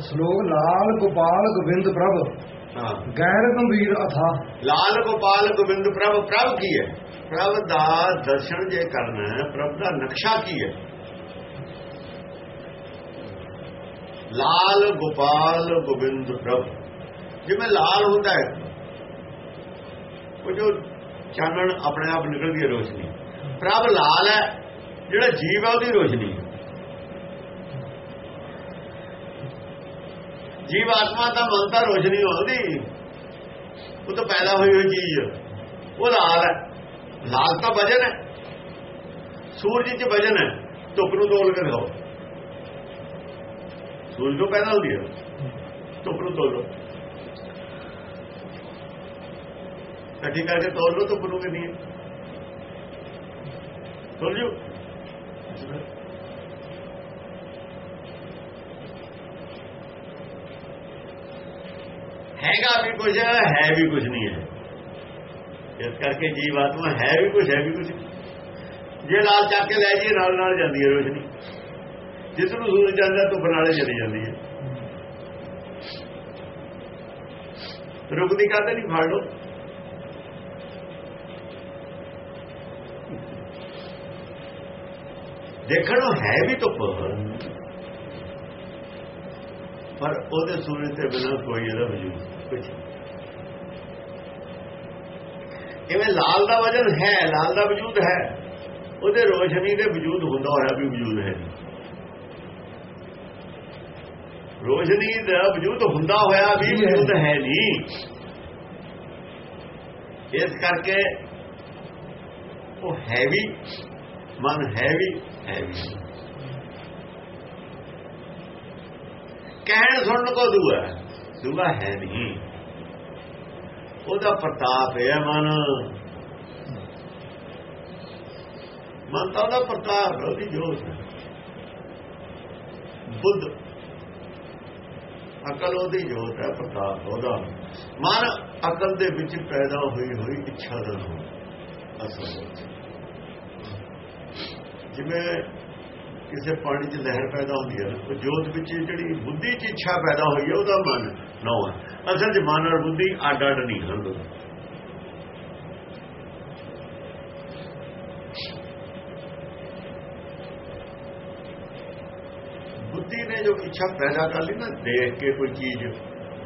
ਸ਼ਲੋਕ ਲਾਲ ਗੋਪਾਲ ਗੋਬਿੰਦ ਪ੍ਰਭ। ਹਾਂ। ਗੈਰ ਗੰਭੀਰ ਅਥਾ। ਲਾਲ ਗੋਪਾਲ ਗੋਬਿੰਦ ਪ੍ਰਭ ਪ੍ਰਭ ਕੀ ਹੈ? ਪ੍ਰਭ ਦਾ ਦਰਸ਼ਨ ਜੇ ਕਰਨਾ ਹੈ ਪ੍ਰਭ ਦਾ ਨਕਸ਼ਾ ਕੀ ਹੈ? ਲਾਲ ਗੋਪਾਲ ਗੋਬਿੰਦ ਪ੍ਰਭ। ਜਿਵੇਂ ਲਾਲ ਹੁੰਦਾ ਹੈ ਉਹ ਜੋ ਚਾਨਣ ਆਪਣੇ ਆਪ ਨਿਕਲਦੀ ਹੈ ਰੋਸ਼ਨੀ। ਪ੍ਰਭ ਲਾਲ ਹੈ ਜਿਹੜਾ ਜੀਵ ਹੈ ਉਹਦੀ ਰੋਸ਼ਨੀ। ਜੀਵ ਆਤਮਾ ਦਾ ਮਨ ਤਾਂ ਰੋਸ਼ਨੀ ਹੁੰਦੀ ਉਹ ਤਾਂ ਪੈਦਾ ਹੋਈ ਹੋਈ ਚੀਜ਼ ਉਹ ਲਾਲ ਹੈ ਲਾਲ ਤਾਂ ਵਜਨ ਹੈ ਸੂਰਜ 'ਚ ਵਜਨ ਹੈ ਧੁੱਪ ਨੂੰ ਤੋਲ ਕੇ ਦਿਖਾਓ। ਸੂਰਜ ਤੋਂ ਪੈਦਾ ਹੁੰਦੀ ਹੈ ਧੁੱਪ ਨੂੰ ਤੋਲੋ। ਇਕੱਠੀ ਕਰਕੇ ਤੋਲ ਲੋ ਧੁੱਪ ਨੂੰ ਕਿੰਨੀ ਹੈ ਤੋਲ ਜੋ ਹੈਗਾ ਵੀ ਕੁਝ ਹੈ ਹੈ ਵੀ ਕੁਝ ਨਹੀਂ ਹੈ। ਇਸ ਕਰਕੇ ਜੀਵ ਆਤਮਾ ਹੈ ਵੀ ਕੁਝ ਹੈ ਵੀ ਕੁਝ ਜੇ ਲਾਲ ਚੱਕ ਕੇ ਲੈ ਜਾਈਏ, ਨਾਲ ਨਾਲ ਜਾਂਦੀ ਹੈ ਰੋਸ਼ਨੀ। ਜਿਸ ਨੂੰ ਸੂਰਜ ਜਾਂਦਾ, ਧੁੱਪ ਨਾਲੇ ਚਲੀ ਜਾਂਦੀ ਹੈ। ਰੁਕਦੀ ਕਾਹਦੇ ਨਹੀਂ ਫੜ ਲੋ ਦੇਖਣ ਨੂੰ ਹੈ ਵੀ ਧੁੱਪ। ਪਰ ਉਹਦੇ ਸੂਰਜ ਤੇ ਬਿਨਾਂ ਕੋਈ ਇਹਦਾ ਵਜੂਦ ਕੁਝ ਕਿਵੇਂ ਲਾਲ ਦਾ ਵਜਨ ਹੈ ਲਾਲ ਦਾ ਵਜੂਦ ਹੈ ਉਹਦੇ ਰੋਸ਼ਨੀ ਦੇ ਵਜੂਦ ਹੁੰਦਾ ਹੋਇਆ ਵੀ ਵਜੂਦ ਹੈ। ਰੋਸ਼ਨੀ ਦਾ ਵਜੂਦ ਹੁੰਦਾ ਹੋਇਆ ਵੀ ਵਜੂਦ ਹੈ ਨਹੀਂ। ਇਸ ਕਰਕੇ ਉਹ ਹੈ ਵੀ ਮਨ ਹੈ ਵੀ ਹੈ ਵੀ। ਕਹਿਣ ਸੁਣਨ ਕੋ ਦੂਆ। ਦੂਆ ਹੈ ਨਹੀਂ। ਉਹਦਾ ਪ੍ਰਤਾਪ ਹੈ ਮਨ। ਮਨ ਤਾਂ ਉਹਦਾ ਪ੍ਰਤਾਪ ਉਹਦੀ ਜੋਤ ਹੈ। ਬੁੱਧ। ਅਕਲ ਉਹਦੀ ਜੋਤ ਹੈ, ਪ੍ਰਤਾਪ ਉਹਦਾ। ਮਨ ਅਕਲ ਦੇ ਵਿੱਚ ਪੈਦਾ ਹੋਈ ਹੋਈ ਇੱਛਾ ਦਾ ਨਾਮ ਅਸਲ ਜਿਵੇਂ ਕਿਸੇ ਪਾਣੀ 'ਚ ਲਹਿਰ ਪੈਦਾ ਹੁੰਦੀ ਹੈ ਉਹ ਜੋਤ ਵਿੱਚ ਜਿਹੜੀ ਬੁੱਧੀ 'ਚ ਇੱਛਾ ਪੈਦਾ ਹੋਈ ਹੈ ਉਹਦਾ ਮਨ ਨੌ ਹੈ ਅਸਲ 'ਚ ਮਨ ਔਰ ਬੁੱਧੀ ਅੱਡ ਅੱਡ ਨਹੀਂ ਹਨ। ਬੁੱਧੀ ਨੇ ਜੋ ਇੱਛਾ ਪੈਦਾ ਕਰ ਲਈ ਨਾ ਦੇਖ ਕੇ ਕੋਈ ਚੀਜ਼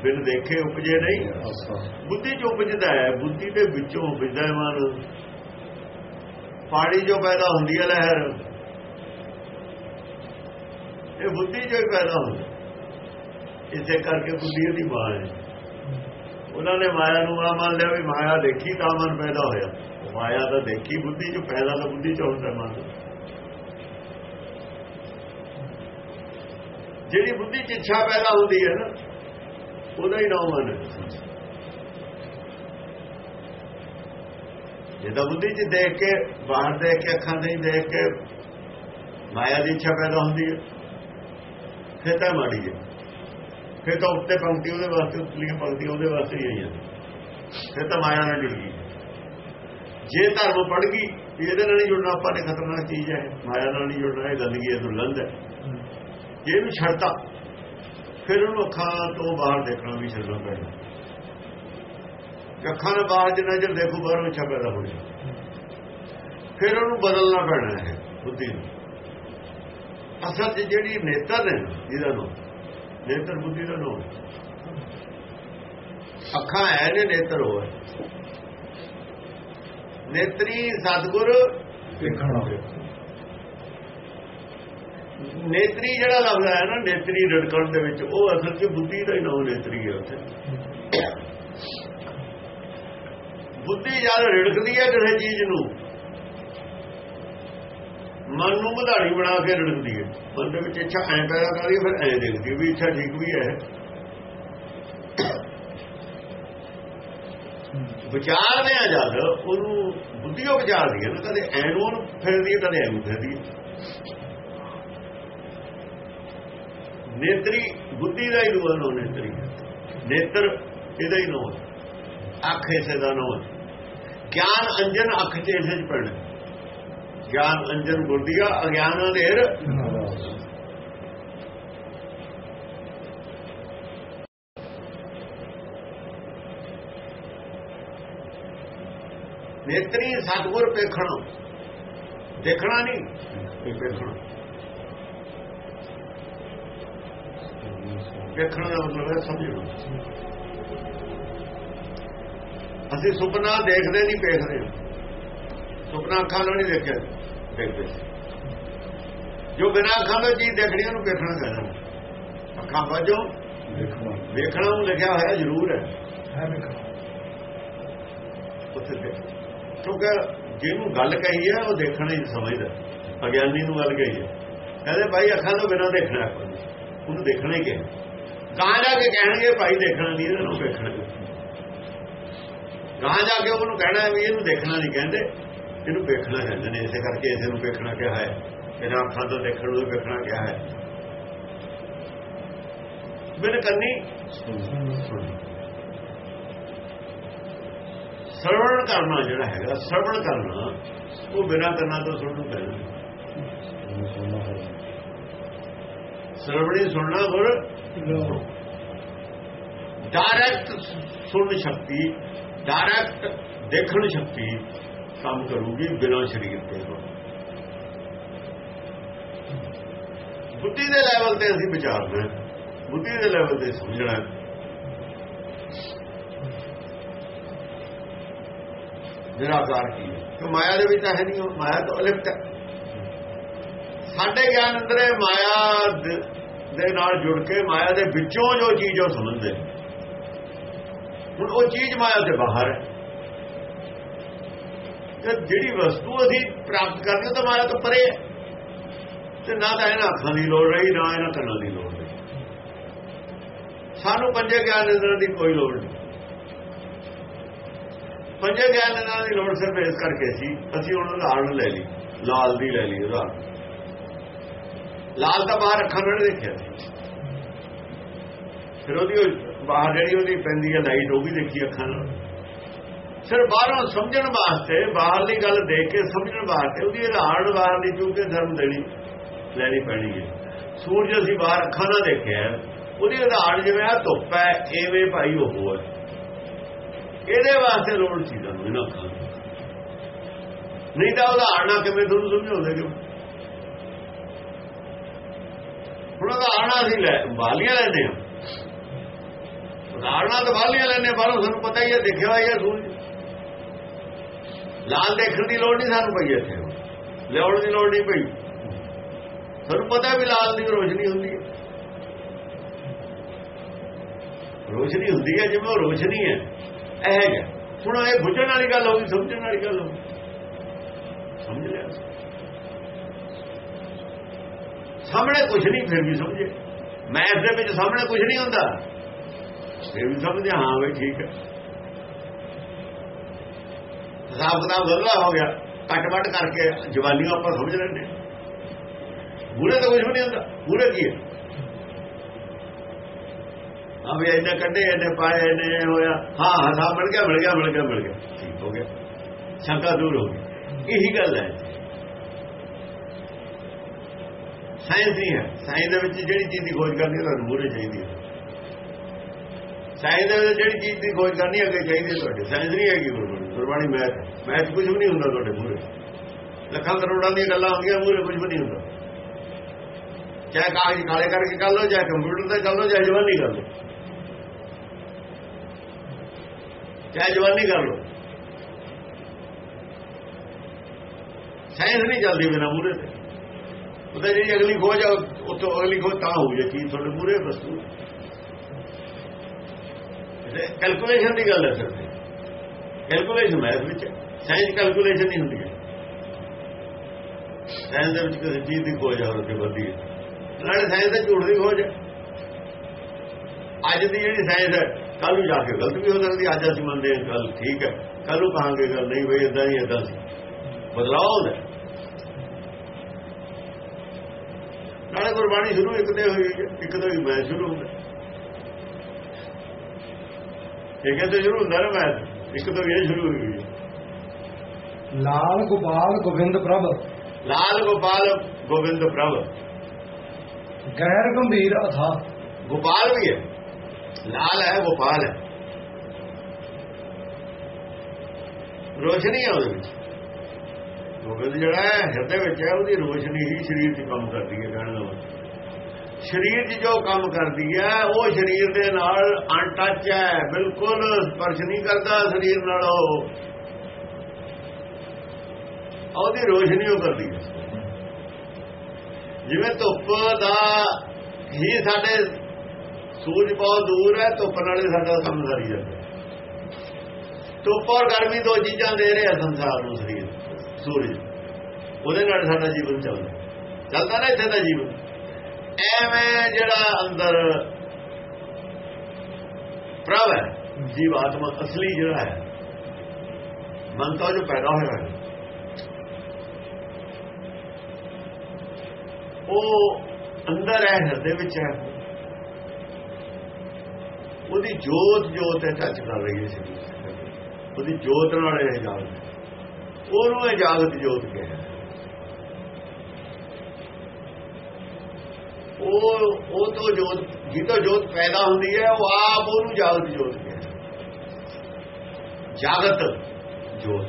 ਬਿਨ ਦੇਖੇ ਉਪਜੇ ਨਹੀਂ। ਬੁੱਧੀ ਜੋ ਉਪਜਦਾ ਹੈ ਬੁੱਧੀ ਦੇ ਵਿੱਚੋਂ ਉਪਜਦਾ ਹੈ ਮਨ। ਪਾਣੀ ਜੋ ਪੈਦਾ ਹੁੰਦੀ ਹੈ ਲਹਿਰ ਇਹ ਬੁੱਧੀ ਜੋ ਹੀ ਪੈਦਾ ਹੁੰਦੀ ਇਸੇ ਕਰਕੇ ਬੁੱਧੀ ਦੀ ਮਾਂ ਹੈ। ਉਹਨਾਂ ਨੇ ਮਾਇਆ ਨੂੰ ਆ ਮੰਨ ਲਿਆ ਵੀ ਮਾਇਆ ਦੇਖੀ ਤਾਂ ਮਨ ਪੈਦਾ ਹੋਇਆ। ਮਾਇਆ ਤਾਂ ਦੇਖੀ ਬੁੱਧੀ ਚ, ਪੈਦਾ ਤਾਂ ਬੁੱਧੀ ਚ ਹੁੰਦਾ ਮਨ। ਜਿਹੜੀ ਬੁੱਧੀ ਚ ਇੱਛਾ ਪੈਦਾ ਹੁੰਦੀ ਹੈ ਨਾ, ਉਹਦਾ ਹੀ ਨਾਮ ਮਨ ਹੈ। ਜਿਹਦਾ ਬੁੱਧੀ ਚ ਦੇਖ ਕੇ, ਬਾਹਰ ਦੇਖ ਕੇ, ਅੱਖਾਂ ਦੇ ਦੇਖ ਕੇ ਮਾਇਆ ਦੀ ਇੱਛਾ ਪੈਦਾ ਹੁੰਦੀ ਹੈ। ਫਿਰ ਤਾਂ ਮਾੜੀ ਹੈ। ਫਿਰ ਤਾਂ ਉੱਤੇ ਪੰਕਤੀ ਉਹਦੇ ਵਾਸਤੇ ਉਤਲੀਆਂ ਪੰਕਤੀ ਉਹਦੇ ਵਾਸਤੇ ਹੀ ਆਈਆਂ ਫਿਰ ਤਾਂ ਮਾਇਆ ਨਾਲ ਜੁੜ ਗਈ। ਜੇ ਧਰਮ ਪੜ ਗਈ, ਇਹਦੇ ਨਾਲ ਨਹੀਂ ਜੁੜਨਾ ਆਪਾਂ ਨੇ ਖਤਰਨਾਕ ਚੀਜ਼ ਹੈ। ਮਾਇਆ ਨਾਲ ਨਹੀਂ ਜੁੜਨਾ, ਇਹ ਗੰਦਗੀ ਇਹ ਦੁਰਗੰਧ ਹੈ। ਜੇ ਇਹਨੂੰ ਛੱਡਤਾ, ਫਿਰ ਉਹਨੂੰ ਅੱਖਾਂ ਤੋਂ ਬਾਹਰ ਦੇਖਣਾ ਵੀ ਛੱਡਣਾ ਪੈਣਾ ਅੱਖਾਂ ਦੇ ਬਾਹਰ ਜਿੰਨਾ ਚਿਰ ਦੇਖੋ, ਬਾਹਰੋਂ ਇੱਛਾ ਪੈਦਾ ਹੋ ਜਾਏ ਫਿਰ ਉਹਨੂੰ ਬਦਲਣਾ ਪੈਣਾ ਹੈ, ਬੁੱਧੀ ਨੂੰ। ਅਸਲ 'ਚ ਜਿਹੜੀ ਨੇਤਰ ਨੇ ਜਿਹਦਾ ਨੂੰ ਨੇਤਰ ਬੁੱਧੀ ਦਾ ਨਾਮ। ਅੱਖਾਂ ਹੈ ਨੇ ਨੇਤਰ ਹੋਏ ਨੇਤਰੀ ਸਤਗੁਰ ਦੇਖਣਾ ਨੇਤਰੀ ਜਿਹੜਾ ਲਫ਼ਜ਼ ਹੈ ਨਾ ਨੇਤਰੀ ਰੜਕਣ ਦੇ ਵਿੱਚ ਉਹ ਅਸਲ 'ਚ ਬੁੱਧੀ ਦਾ ਹੀ ਨਾਮ ਨੇਤਰੀ ਹੈ ਉੱਥੇ। ਬੁੱਧੀ ਜਦ ਰਿੜਕਦੀ ਹੈ ਕਿਸੇ ਚੀਜ਼ ਨੂੰ ਮਨ ਨੂੰ ਮਧਾਣੀ ਬਣਾ ਕੇ ਰਿੜਕਦੀ ਹੈ। ਮਨ ਦੇ ਵਿੱਚ ਇੱਛਾ ਐ ਪੈਦਾ ਕਰਦੀ ਹੈ, ਫਿਰ ਐ ਦੇਖਦੀ ਹੈ ਵੀ ਇੱਛਾ ਠੀਕ ਵੀ ਹੈ। ਵਿਚਾਰਦੇ ਆ ਜਦ ਉਹਨੂੰ ਬੁੱਧੀ ਉਹ ਵਿਚਾਰਦੀ ਹੈ ਨਾ ਕਦੇ ਐ ਨੂੰ ਫਿਰਦੀ ਹੈ ਕਦੇ ਐ ਨੂੰ ਫਿਰਦੀ ਹੈ। ਨੇਤਰੀ ਬੁੱਧੀ ਦਾ ਹੀ ਦੂਆ ਹੈ ਨੇਤਰੀ। ਨੇਤਰ ਇਹਦਾ ਹੀ ਨਾਮ ਅੱਖ ਇਸੇ ਦਾ ਨਾਮ ਗਿਆਨ ਅੰਜਨ ਅੱਖ ਚ ਇਸੇ ਚ ਪੈਣਾ। ਗਿਆਨ ਅੰਜਨ ਗੁਰਦੀਆ ਅਗਿਆਨ ਅੰਧੇਰ ਨੇਤਰੀ ਸਤਗੁਰ ਪੇਖਣ। ਦੇਖਣਾ ਨਹੀਂ ਪੇਖਣ। ਪੇਖਣ ਦਾ ਮਤਲਬ ਹੈ ਸਮਝਣਾ। ਅਸੀਂ ਸੁਪਨਾ ਦੇਖਦੇ ਨਹੀਂ, ਪੇਖਦੇ ਸੁਪਨਾ ਅੱਖਾਂ ਨਾਲ ਨਹੀਂ ਦੇਖਿਆ। ਦੇਖਦੇ ਜੋ ਬਿਨਾਂ ਅੱਖਾਂ ਤੋਂ ਚੀਜ਼ ਦੇਖਣੀ ਉਹਨੂੰ ਵੇਖਣਾ ਕਹਿੰਦਾ ਅੱਖਾਂ ਵਜੋਂ ਦੇਖਣਾ ਵੇਖਣਾ ਨੂੰ ਲਿਖਿਆ ਹੋਇਆ ਜ਼ਰੂਰ ਹੈ। ਉੱਥੇ ਦੇਖ। ਕਿਉਂਕਿ ਜਿਹਨੂੰ ਗੱਲ ਕਹੀ ਹੈ ਉਹ ਦੇਖਣਾ ਹੀ ਸਮਝਦਾ ਅਗਿਆਨੀ ਨੂੰ ਗੱਲ ਕਹੀ ਹੈ। ਕਹਿੰਦੇ ਭਾਈ ਅੱਖਾਂ ਤੋਂ ਬਿਨਾਂ ਦੇਖਣਾ। ਉਹਨੂੰ ਦੇਖਣਾ ਹੀ ਕਿਹਾ ਗਾਂ ਜਾ ਕੇ ਕਹਿਣਗੇ ਭਾਈ ਦੇਖਣਾ ਨਹੀਂ ਇਹਨਾਂ ਵੇਖਣਾ ਗਾਂ ਜਾ ਕੇ ਉਹਨੂੰ ਕਹਿਣਾ ਵੀ ਇਹਨੂੰ ਦੇਖਣਾ ਨਹੀਂ ਕਹਿੰਦੇ। ਇਹਨੂੰ ਵੇਖਣਾ ਕਹਿੰਦੇ ਨੇ ਇਸੇ ਕਰਕੇ ਇਸੇ ਨੂੰ ਵੇਖਣਾ ਕਿਹਾ ਹੈ। ਇਹਨਾਂ ਅੱਖਾਂ ਤੋਂ ਦੇਖਣ ਨੂੰ ਵੇਖਣਾ ਕਿਹਾ ਹੈ। ਬਿਨ ਕੰਨੀ ਸਰਵਣ ਕਰਨਾ ਜਿਹੜਾ ਹੈਗਾ, ਸਰਵਣ ਕਰਨਾ, ਉਹ ਬਿਨਾਂ ਕਰਨਾ ਤੋਂ ਸੁਣਨ ਪੈਣਾ ਸਰਵਣੀ ਸੁਣਨਾ ਹੋਰ ਡਾਇਰੈਕਟ ਸੁਣ ਸ਼ਕਤੀ ਡਾਇਰੈਕਟ ਦੇਖਣ ਸ਼ਕਤੀ ਕੰਮ ਕਰੂਗੀ ਬਿਨਾਂ ਸ਼ਰੀਰ ਦੇ ਬੁੱਧੀ ਦੇ ਲੈਵਲ ਤੇ ਅਸੀਂ ਵਿਚਾਰਨਾ ਬੁੱਧੀ ਦੇ ਲੈਵਲ ਤੇ ਸਮਝਣਾ ਹੈ। ਨਿਰਾਕਾਰ ਕੀ ਹੈ? ਕਿ ਮਾਇਆ ਦੇ ਵਿੱਚ ਤਾਂ ਹੈ ਨਹੀਂ ਮਾਇਆ ਤੋਂ ਅਲਿਪਤ ਹੈ। ਸਾਡੇ ਗਿਆਨ ਅੰਦਰ ਮਾਇਆ ਦੇ- ਨਾਲ ਜੁੜ ਕੇ ਮਾਇਆ ਦੇ ਵਿੱਚੋਂ ਜੋ ਚੀਜ਼ ਉਹ ਸਮਝਦੇ ਹੁਣ ਉਹ ਚੀਜ਼ ਮਾਇਆ ਦੇ ਬਾਹਰ ਹੈ। ਤੇ ਜਿਹੜੀ ਵਸਤੂ ਅਸੀਂ ਪ੍ਰਾਪਤ ਕਰਦੇ ਹਾਂ ਤਾਂ ਮਾਇਆ ਤੋਂ ਪਰੇ ਹੈ। ਤੇ ਨਾ ਤਾਂ ਇਹਨਾਂ ਅੱਖਾਂ ਦੀ ਲੋੜ ਰਹੀ, ਨਾ ਇਹਨਾਂ ਕੰਨਾਂ ਦੀ ਲੋੜ ਰਹੀ। ਸਾਨੂੰ ਪੰਜੇ ਗਿਆਨ ਇੰਦਰਾਂ ਦੀ ਕੋਈ ਲੋੜ ਨਹੀਂ। ਪੰਜੇ ਗਿਆਨ ਇੰਦਰਾਂ ਦੀ ਲੋੜ ਸਿਰਫ ਇਸ ਕਰਕੇ ਸੀ, ਅਸੀਂ ਉਹਨਾਂ ਦਾ ਉਦਾਹਰਨ ਲੈ ਲਈ, ਲਾਲ ਦੀ ਲੈ ਲਈ ਉਦਾਹਰਨ। ਲਾਲ ਤਾਂ ਬਾਹਰ ਅੱਖਾਂ ਨਾਲ ਦੇਖਿਆ ਸੀ। ਫਿਰ ਉਹਦੀ ਬਾਹਰ ਜਿਹੜੀ ਉਹਦੀ ਪੈਂਦੀ ਹੈ ਲਾਈਟ ਉਹ ਵੀ ਦੇਖੀ ਅੱਖਾਂ ਨਾਲ। ਸਿਰਫ ਬਾਹਰੋਂ ਸਮਝਣ ਵਾਸਤੇ ਬਾਹਰਲੀ ਗੱਲ ਦੇਖ ਕੇ ਸਮਝਣ ਵਾਸਤੇ ਉਹਦੀ ਉਦਾਹਰਨ ਬਾਹਰਲੀ ਚੂਕੇ ਧਰਮ ਦੇਣੀ ਲੈਣੀ ਪੈਣੀ ਹੈ। ਸੂਰਜ ਅਸੀਂ ਬਾਹਰ ਅੱਖਾਂ ਨਾਲ ਦੇਖਿਆ ਉਹਦੀ ਉਦਾਹਰਨ ਜਿਵੇਂ ਆ ਧੁੱਪ ਹੈ ਐਵੇਂ ਭਾਈ ਉਹ ਹੈ। ਇਹਦੇ ਵਾਸਤੇ ਲੋੜ ਸੀ ਤੁਹਾਨੂੰ ਇਹਨਾਂ ਅੱਖਾਂ ਦੀ। ਨਹੀਂ ਤਾਂ ਉਦਾਹਰਨਾਂ ਕਿਵੇਂ ਤੁਹਾਨੂੰ ਸਮਝਾਉਂਦੇ ਕਿ ਹੁਣ ਉਦਾਹਰਨਾਂ ਅਸੀਂ ਲੈ ਬਾਲੀਆਂ ਲੈਂਦੇ ਹਾਂ। ਉਦਾਹਰਨਾਂ ਤਾਂ ਬਾਲੀਆਂ ਲੈਂਦੇ ਹਾਂ, ਬਾਹਰੋਂ ਸਾਨੂੰ ਪਤਾ ਹੀ ਹੈ ਦੇਖਿਆ ਹੋਇਆ ਹੈ ਸੂਰਜ। ਲਾਲ ਦੇਖਣ ਦੀ ਲੋੜ ਨਹੀਂ ਸਾਨੂੰ ਪਈ ਇੱਥੇ। ਲਿਆਉਣ ਦੀ ਲੋੜ ਨਹੀਂ ਪਈ। ਸਾਨੂੰ ਪਤਾ ਵੀ ਲਾਲ ਦੀ ਰੋਸ਼ਨੀ ਹੁੰਦੀ ਹੈ। ਰੋਸ਼ਨੀ ਹੁੰਦੀ ਹੈ ਜਿਵੇਂ ਉਹ ਰੋਸ਼ਨੀ ਹੈ। ਇਹ ਹੈ ਹੁਣ ਇਹ ਬੁੱਝਣ ਵਾਲੀ ਗੱਲ ਹੋਗੀ ਸਮਝਣ ਵਾਲੀ ਗੱਲ ਹੋਗੀ ਸਮਝ ਲਿਆ? ਸਾਹਮਣੇ ਕੁਝ ਨਹੀਂ, ਫਿਰ ਵੀ ਸਮਝੇ। ਮੈਥ ਦੇ ਵਿੱਚ ਸਾਹਮਣੇ ਕੁਝ ਨਹੀਂ ਹੁੰਦਾ। ਫਿਰ ਵੀ ਸਮਝਿਆ ਹਾਂ ਵੀ ਠੀਕ ਹੈ। ਹਿਸਾਬ ਕਿਤਾਬ ਬਦਲਾ ਹੋ ਗਿਆ ਕੱਟ-ਵੱਟ ਕਰਕੇ ਜਵਾਨੀਆਂ ਆਪਾਂ ਸਮਝ ਲੈਂਦੇ ਹਾਂ ਬੁਰੇ ਤਾਂ ਕੁਝ ਵੀ ਨਹੀਂ ਹੁੰਦਾ ਬੁਰੇ ਕੀ ਹੈ ਆ ਵੀ ਇਹਨੇ ਕੱਢੇ ਇਹਨੇ ਪਾਏ ਇਹਨੇ ਹੋਇਆ ਹਾਂ ਹਸਾ ਮਿਲ ਗਿਆ ਮਿਲ ਗਿਆ ਮਿਲ ਗਿਆ ਮਿਲ ਗਿਆ ਠੀਕ ਹੋ ਗਿਆ ਸ਼ੰਕਾ ਦੂਰ ਹੋ ਗਈ ਇਹੀ ਗੱਲ ਹੈ ਸਾਇੰਸ ਨਹੀਂ ਹੈ ਸਾਇੰਸ ਦੇ ਵਿੱਚ ਜਿਹੜੀ ਚੀਜ਼ ਦੀ ਖੋਜ ਕਰਨੀ ਹੈ ਤੁਹਾਨੂੰ ਮੂਰੇ ਚਾਹੀਦੀ ਹੈ ਸਾਇੰਸ ਦੇ ਵਿੱਚ ਜਿਹੜੀ ਚੀਜ਼ ਦੀ ਖੋਜ ਕਰਨੀ ਅੱਗੇ ਚਾਹੀਦੀ ਹੈ ਤੁਹਾਡੇ ਸਾਇੰਸ ਨਹੀਂ ਹੈਗੀ ਗੁਰਬਾਣੀ ਗੁਰਬਾਣੀ ਮੈਥ ਮੈਥ ਕੁਝ ਵੀ ਨਹੀਂ ਹੁੰਦਾ ਤੁਹਾਡੇ ਮੂਰੇ ਲੱਖਾਂ ਕਰੋੜਾਂ ਦੀਆਂ ਗੱਲਾਂ ਹੁੰਦੀਆਂ ਮੂਰੇ ਕੁਝ ਵੀ ਨਹੀਂ ਹੁੰਦਾ। ਚਾਹੇ ਕਾਗਜ਼ ਕਾਲੇ ਕਰਕੇ ਕਰ ਲਓ, ਚਾਹੇ ਕੰਪਿਊਟਰ ਤੇ ਕਰ ਲਓ, ਚਾਹੇ ਜਵਾਨੀ ਕਰ ਲਓ। ਚਾਹੇ ਜਵਾਨੀ ਕਰ ਲਓ। ਸਾਇੰਸ ਨਹੀਂ ਚੱਲਦੀ ਬਿਨਾ ਮੂਰੇ ਤੇ। ਉਹਦੇ ਜਿਹੜੀ ਅਗਲੀ ਖੋਜ ਉੱਥੋਂ ਅਗਲੀ ਖੋਜ ਤਾਂ ਹੋਊ ਜੇ ਕੀ ਤੁਹਾਡੇ ਮੂਰੇ ਵਸਤੂ ਕੈਲਕੂਲੇਸ਼ਨ ਦੀ ਗੱਲ ਹੈ ਸਰ। ਕੈਲਕੂਲੇਸ਼ਨ ਮੈਥ ਵਿੱਚ ਸਾਇੰਸ ਕੈਲਕੂਲੇਸ਼ਨ ਨਹੀਂ ਹੁੰਦੀ ਹੈ। ਸਾਇੰਸ ਦੇ ਵਿੱਚ ਕਿਸੇ ਚੀਜ਼ ਦੀ ਖੋਜ ਹੋਰ ਉਹਦੇ ਵੱਧੀ ਹੈ? ਨਾਲੇ ਸਾਇੰਸ ਦਾ ਝੂਠ ਦੀ ਖੋਜ ਹੈ। ਅੱਜ ਦੀ ਜਿਹੜੀ ਸਾਇੰਸ ਹੈ ਕੱਲ ਨੂੰ ਜਾ ਕੇ ਗਲਤ ਵੀ ਹੋ ਸਕਦੀ ਅੱਜ ਅਸੀਂ ਮੰਨਦੇ ਹਾਂ ਗੱਲ ਠੀਕ ਹੈ ਕੱਲ ਨੂੰ ਕਹਾਂਗੇ ਗੱਲ ਨਹੀਂ ਬਈ ਇਦਾਂ ਹੀ ਇਦਾਂ ਸੀ ਬਦਲਾਅ ਹੁੰਦਾ ਨਾਲੇ ਗੁਰਬਾਣੀ ਸ਼ੁਰੂ ਇੱਕ ਤੇ ਹੋਈ ਇੱਕ ਤੋਂ ਹੀ ਮੈਂ ਸ਼ੁਰੂ ਹੁੰਦਾ ਇੱਕ ਤੋਂ ਸ਼ੁਰੂ ਹੁੰਦਾ ਨਾ ਮੈਂ ਇੱਕ ਤੋਂ ਇਹ ਸ਼ੁਰੂ ਹੈ ਲਾਲ ਗੋਪਾਲ ਗੋਬਿੰਦ ਪ੍ਰਭ। ਲਾਲ ਗੋਪਾਲ ਗੋਬਿੰਦ ਪ੍ਰਭ। ਗੈਰ ਗੰਭੀਰ ਅਥਾ। ਗੋਪਾਲ ਵੀ ਹੈ। ਲਾਲ ਹੈ ਗੋਪਾਲ ਹੈ। ਰੋਸ਼ਨੀ ਹੈ ਉਹਦੇ ਵਿੱਚ। ਗੋਬਿੰਦ ਜਿਹੜਾ ਹੈ ਹਿਰਦੇ ਵਿੱਚ ਹੈ ਉਹਦੀ ਰੋਸ਼ਨੀ ਹੀ ਸਰੀਰ 'ਚ ਕੰਮ ਕਰਦੀ ਹੈ ਕਹਿਣ ਦਾ ਮਤਲਬ। ਸਰੀਰ 'ਚ ਜੋ ਕੰਮ ਕਰਦੀ ਹੈ, ਉਹ ਸਰੀਰ ਦੇ ਨਾਲ ਅਨਟੱਚ ਹੈ, ਬਿਲਕੁਲ ਸਪਰਸ਼ ਨਹੀਂ ਕਰਦਾ ਸਰੀਰ ਨਾਲ ਉਹ। ਉਹਦੀ ਰੋਸ਼ਨੀ ਉਹ ਕਰਦੀ ਹੈ। ਜਿਵੇਂ ਧੁੱਪ ਦਾ ਹੀ ਸਾਡੇ ਸੂਰਜ ਬਹੁਤ ਦੂਰ ਹੈ, ਧੁੱਪ ਨਾਲੇ ਸਾਡਾ ਕੰਮ ਕਰੀ ਜਾਂਦਾ ਧੁੱਪ ਔਰ ਗਰਮੀ ਦੋ ਚੀਜ਼ਾਂ ਦੇ ਰਿਹਾ ਸੰਸਾਰ ਨੂੰ ਸਰੀਰ, ਸੂਰਜ। ਉਹਦੇ ਨਾਲ ਸਾਡਾ ਜੀਵਨ ਚੱਲਦਾ। ਚੱਲਦਾ ਨਾ ਇੱਥੇ ਦਾ ਜੀਵਨ। ਐਵੇਂ ਜਿਹੜਾ ਅੰਦਰ ਪ੍ਰਭ ਹੈ ਜੀਵ ਆਤਮਾ ਅਸਲੀ ਜਿਹੜਾ ਹੈ, ਮਨ ਤੋਂ ਜੋ ਪੈਦਾ ਹੋਇਆ ਹੈ। ਉਹ ਅੰਦਰ ਹੈ, ਹਿਰਦੇ ਵਿੱਚ ਹੈ। ਉਹਦੀ ਜੋਤ ਜੋਤ ਤੇ ਟੱਚ ਕਰ ਰਹੀ ਹੈ ਸਰੀਰ ਉਹਦੀ ਜੋਤ ਨਾਲ ਇਹ ਜਾਗਦਾ ਉਹਨੂੰ ਇਹ ਜਾਗਤ ਜੋਤ ਕਿਹਾ ਉਹ ਉਹ ਤੋਂ ਜੋਤ ਜਿੱਦੋਂ ਜੋਤ ਪੈਦਾ ਹੁੰਦੀ ਹੈ, ਉਹ ਆਪ ਉਹਨੂੰ ਜਾਗਤ ਜੋਤ ਕਿਹਾ ਜਾਗਤ ਜੋਤ।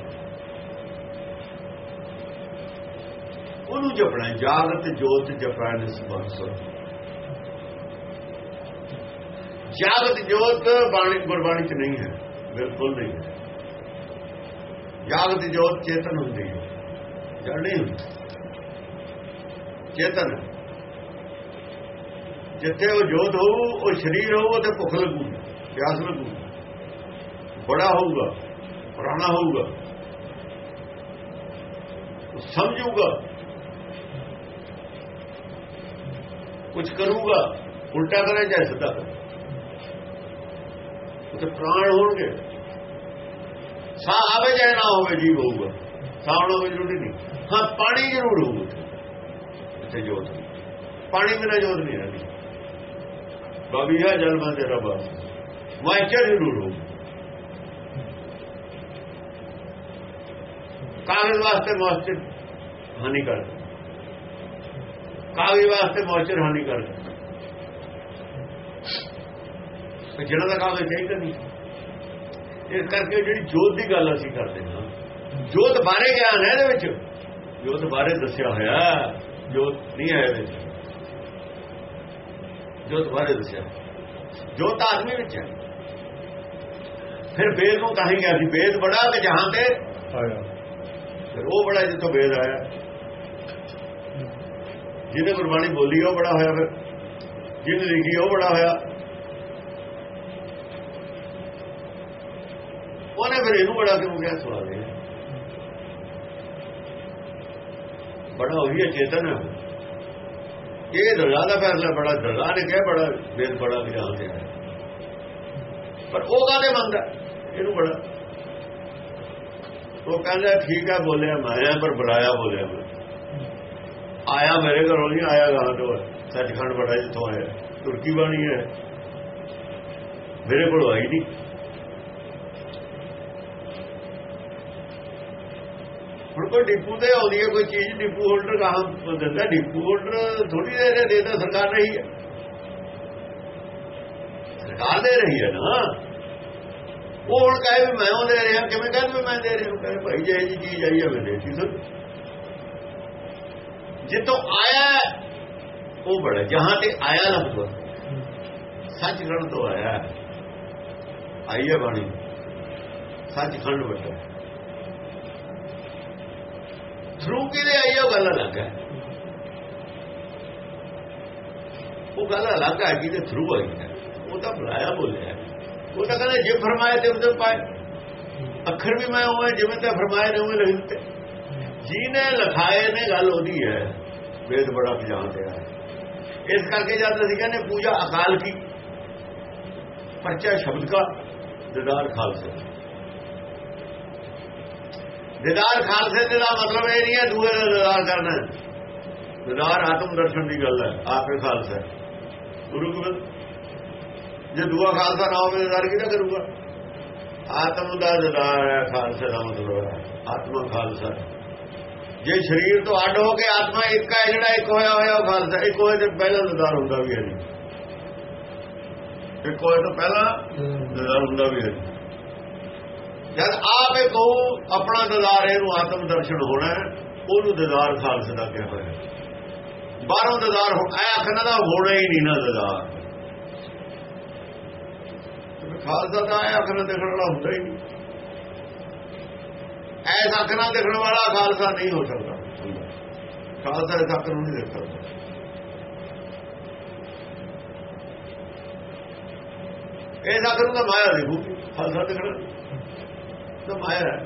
ਉਹਨੂੰ ਜਪਣਾ ਜਾਗਤ ਜੋਤ ਜਪਣਾ ਨਿਸਬੰਸ ਜਾਗਤ ਜੋਤ ਬਾਣੀ, ਗੁਰਬਾਣੀ ਚ ਨਹੀਂ ਹੈ, ਬਿਲਕੁਲ ਨਹੀਂ ਹੈ। ਜਾਗਤ ਜੋਤ ਚੇਤਨ ਹੁੰਦੀ ਹੈ ਜੜ ਨਹੀਂ ਹੁੰਦੀ ਚੇਤਨ। ਜਿੱਥੇ ਉਹ ਜੋਤ ਹੋਊ, ਉਹ ਸਰੀਰ ਹੋਊ ਤੇ ਭੁੱਖ ਲੱਗੂ, ਪਿਆਸ ਲੱਗੂ। ਬੜਾ ਹੋਊਗਾ, ਪੁਰਾਣਾ ਹੋਊਗਾ। ਸਮਝੂਗਾ। ਕੁਝ ਕਰੂਗਾ, ਉਲਟਾ ਕਰੇ ਜਾਂ ਸਿੱਧਾ ਕਰੇ ਤੇ ਪ੍ਰਾਣ ਹੋਣਗੇ। ਸਾਹ ਆਵੇ ਜਾਂ ਨਾ ਹੋਵੇ, ਜੀਵ ਹੋਊਗਾ। ਸਾਹ ਹੋਵੇ ਜ਼ਰੂਰੀ ਨਹੀਂ। ਹਾਂ, ਪਾਣੀ ਜ਼ਰੂਰ ਹੋਊਗਾ ਇੱਥੇ ਜੋਤ ਪਾਣੀ ਬਿਨਾ ਜੋਤ ਨਹੀਂ ਰਹਿੰਦੀ। ਬਬੀਆ ਜਲਮਾ ਤੇਰਾ ਬਾਸ ਵਾਚਰ ਜ਼ਰੂਰ ਹੋਊ ਕਾਗਜ਼ ਵਾਸਤੇ ਮੋਇਸਚਰ ਹਾਨੀ ਕਰਦਾ ਕਾਗਜ਼ ਵਾਸਤੇ ਮੋਇਸਚਰ ਹਾਨੀ ਕਰਦਾ ਤੇ ਜਿਹੜਾ ਦਾ ਕਾਗਜ਼ ਚਾਹੀਦਾ ਨਹੀਂ? ਇਸ ਕਰਕੇ ਜਿਹੜੀ ਜੋਤ ਦੀ ਗੱਲ ਅਸੀਂ ਕਰਦੇ ਹਾਂ। ਜੋਤ ਬਾਰੇ ਗਿਆਨ ਹੈ ਇਹਦੇ ਵਿੱਚ। ਜੋਤ ਬਾਰੇ ਦੱਸਿਆ ਹੋਇਆ ਜੋਤ ਨਹੀਂ ਹੈ ਇਹਦੇ ਵਿੱਚ। ਜੋਤ ਬਾਰੇ ਦੱਸਿਆ ਜੋਤ ਆਦਮੀ ਵਿੱਚ ਹੈ। ਫਿਰ ਵੇਦ ਨੂੰ ਕਹੀਂ ਗਿਆ ਸੀ ਵੇਦ ਬੜਾ ਕਿ ਜਹਾਂ ਤੇ ਆਇਆ। ਫਿਰ ਉਹ ਬੜਾ ਜਿੱਥੋਂ ਵੇਦ ਆਇਆ। ਜਿਹਨੇ ਗੁਰਬਾਣੀ ਬੋਲੀ ਉਹ ਬੜਾ ਹੋਇਆ ਫਿਰ। ਜਿਹਨੇ ਲਿਖੀ ਉਹ ਬੜਾ ਹੋਇਆ। ਉਹਨੇ ਫਿਰ ਇਹਨੂੰ ਬੜਾ ਕਿਉਂ ਕਿਹਾ? ਸਵਾਲ ਹੈ। ਬੜਾ ਹੋਈ ਹੈ ਚੇਤਨ। ਹੈ ਇਹ ਦਰਗਾਹ ਦਾ ਫੈਸਲਾ ਬੜਾ ਦਰਗਾਹ ਨੇ ਕਿਹਾ, ਬੜਾ ਵੇਦ ਬੜਾ ਵੀ ਤੇ ਹੈ ਪਰ ਉਹ ਕਾਹਦੇ ਮੰਨਦਾ ਇਹਨੂੰ ਬੜਾ ਉਹ ਕਹਿੰਦਾ, ਠੀਕ ਹੈ ਬੋਲਿਆ ਮੈਂ ਪਰ ਬੁਲਾਇਆ ਬੋਲਿਆ ਮੈਂ। ਆਇਆ ਮੇਰੇ ਘਰੋਂ ਨਹੀਂ, ਆਇਆ ਗਾਂ ਤੋਂ। ਸੱਚਖੰਡ ਬੜਾ ਜਿੱਥੋਂ ਆਇਆ। ਤੁਰਕੀ ਬਾਣੀ ਹੈ। ਮੇਰੇ ਕੋਲ ਆਈ ਨਹੀਂ। ਹੁਣ ਕੋਈ ਡਿਪੂ ਤੇ ਆਉਂਦੀ ਹੈ ਕੋਈ ਚੀਜ਼ ਡਿਪੂ ਹੋਲਡਰ ਕਹਾਂ ਦਿੰਦਾ ਡਿਪੂ ਹੋਲਡਰ ਥੋੜੀ ਦੇਰ ਦੇਦਾ ਸਰਕਾਰ ਰਹੀ ਹੈ ਸਰਕਾਰ ਦੇ ਰਹੀ ਹੈ ਨਾ ਉਹ ਹੁਣ ਕਹੇ ਵੀ ਮੈਂ ਉਹ ਦੇ ਰਿਹਾ ਕਿਵੇਂ ਕਹਿੰਦੇ ਵੀ ਮੈਂ ਦੇ ਰਿਹਾ ਕਹੇ ਭਾਈ ਜੇ ਜੀ ਚੀਜ਼ ਆਈ ਹੈ ਮੈਂ ਦੇਤੀ ਸਰ ਜਿੱਤੋਂ ਆਇਆ ਉਹ ਬੜਾ ਜਹਾਂ ਤੇ ਆਇਆ ਲਫ਼ਜ਼ ਸੱਚਖੰਡ ਤੋਂ ਆਇਆ ਆਈ ਹੈ ਬਾਣੀ ਸੱਚਖੰਡ ਬਟਾ ਥਰੂ ਕਿਹਦੇ ਆਈ ਹੈ ਉਹ ਗੱਲ ਅਲੱਗ ਹੈ। ਉਹ ਗੱਲ ਅਲੱਗ ਹੈ ਜਿਹਦੇ ਥਰੂ ਆਈ ਹੈ। ਉਹ ਤਾਂ ਬੁਲਾਇਆ ਬੋਲਿਆ। ਉਹ ਤਾਂ ਕਹਿੰਦਾ, ਜੇ ਫਰਮਾਇਆ ਤੇ ਉਹਦੇ ਪਾਏ ਅੱਖਰ ਵੀ ਮੈਂ ਉਹ ਜਿਵੇਂ ਤੇ ਫਰਮਾਏ ਨੇ ਉਹ ਲਿਖ ਦਿੱਤੇ। ਜਿਹਨੇ ਲਿਖਾਏ ਨੇ, ਗੱਲ ਉਹਦੀ ਹੈ। ਵੇਦ ਬੜਾ ਜਾਣਦੇ ਆ ਇਸ ਕਰਕੇ ਜਦ ਅਸੀਂ ਕਹਿੰਦੇ ਪੂਜਾ ਅਕਾਲ ਕੀ? ਪਰਚਾ ਸ਼ਬਦ ਦਾ ਦਿਦਾਰ ਖਾਲਸੇ। ਦਿਦਾਰ ਖਾਲਸੇ ਦੇ ਦਾ ਮਤਲਬ ਇਹ ਨਹੀਂ ਹੈ ਦੂਏ ਦਾ ਦਿਦਾਰ ਕਰਨਾ। ਦਿਦਾਰ ਆਤਮ ਦਰਸ਼ਨ ਦੀ ਗੱਲ ਹੈ ਆਪੇ ਖਾਲਸਾ ਗੁਰੂ ਗੋਬਿੰਦ ਜੇ ਦੂਆ ਖਾਲਸਾ ਨਾ ਹੋਵੇ ਦਿਦਾਰ ਕਿਹਦਾ ਕਰੂਗਾ? ਆਤਮ ਦਾ ਦਿਦਾਰ ਹੈ ਖਾਲਸੇ ਦਾ ਮਤਲਬ ਹੈ ਆਤਮਾ ਖਾਲਸਾ ਜੇ ਸਰੀਰ ਤੋਂ ਅੱਡ ਹੋ ਕੇ ਆਤਮਾ ਇੱਕ ਹੈ ਜਿਹੜਾ ਇੱਕ ਹੋਇਆ ਹੋਇਆ ਉਹ ਖਾਲਸਾ ਇੱਕ ਹੋਏ ਤੇ ਪਹਿਲਾਂ ਦਿਦਾਰ ਹੁੰਦਾ ਵੀ ਹੈ ਨਹੀਂ ਇੱਕ ਹੋਏ ਤੋਂ ਪਹਿਲਾਂ ਦਿਦਾਰ ਹੁੰਦਾ ਵੀ ਹੈ ਜਦ ਆਪੇ ਕਹੂ, ਆਪਣਾ ਦਦਾਰ ਇਹਨੂੰ ਆਤਮ ਦਰਸ਼ਨ ਹੋਣਾ ਉਹਨੂੰ ਦਜ਼ਾਰ ਖਾਲਸੇ ਦਾ ਕਿਹਾ ਹੋਇਆ ਬਾਹਰੋਂ ਦਜ਼ਾਰ ਹੋ ਐ ਆਖਣਾ ਦਾ ਹੋਣਾ ਹੀ ਨਹੀਂ ਨਾ ਦਜ਼ਾਰ ਖਾਲਸਾ ਤਾਂ ਐ ਆਖਣਾ ਦੇਖਣ ਵਾਲਾ ਹੁੰਦਾ ਹੀ ਨਹੀਂ। ਐ ਆਖਣਾ ਦੇਖਣ ਵਾਲਾ ਖਾਲਸਾ ਨਹੀਂ ਹੋ ਸਕਦਾ। ਖਾਲਸਾ ਇਸ ਆਖਣ ਨੂੰ ਨਹੀਂ ਦੇਖ ਸਕਦਾ। ਇਹ ਨਾ ਕਰੂਗਾ ਮਾਇਆ ਦੇਖੂ ਖਾਲਸਾ ਦੇਖਣਾ। ਤਾਂ ਮਾਇਆ ਹੈ।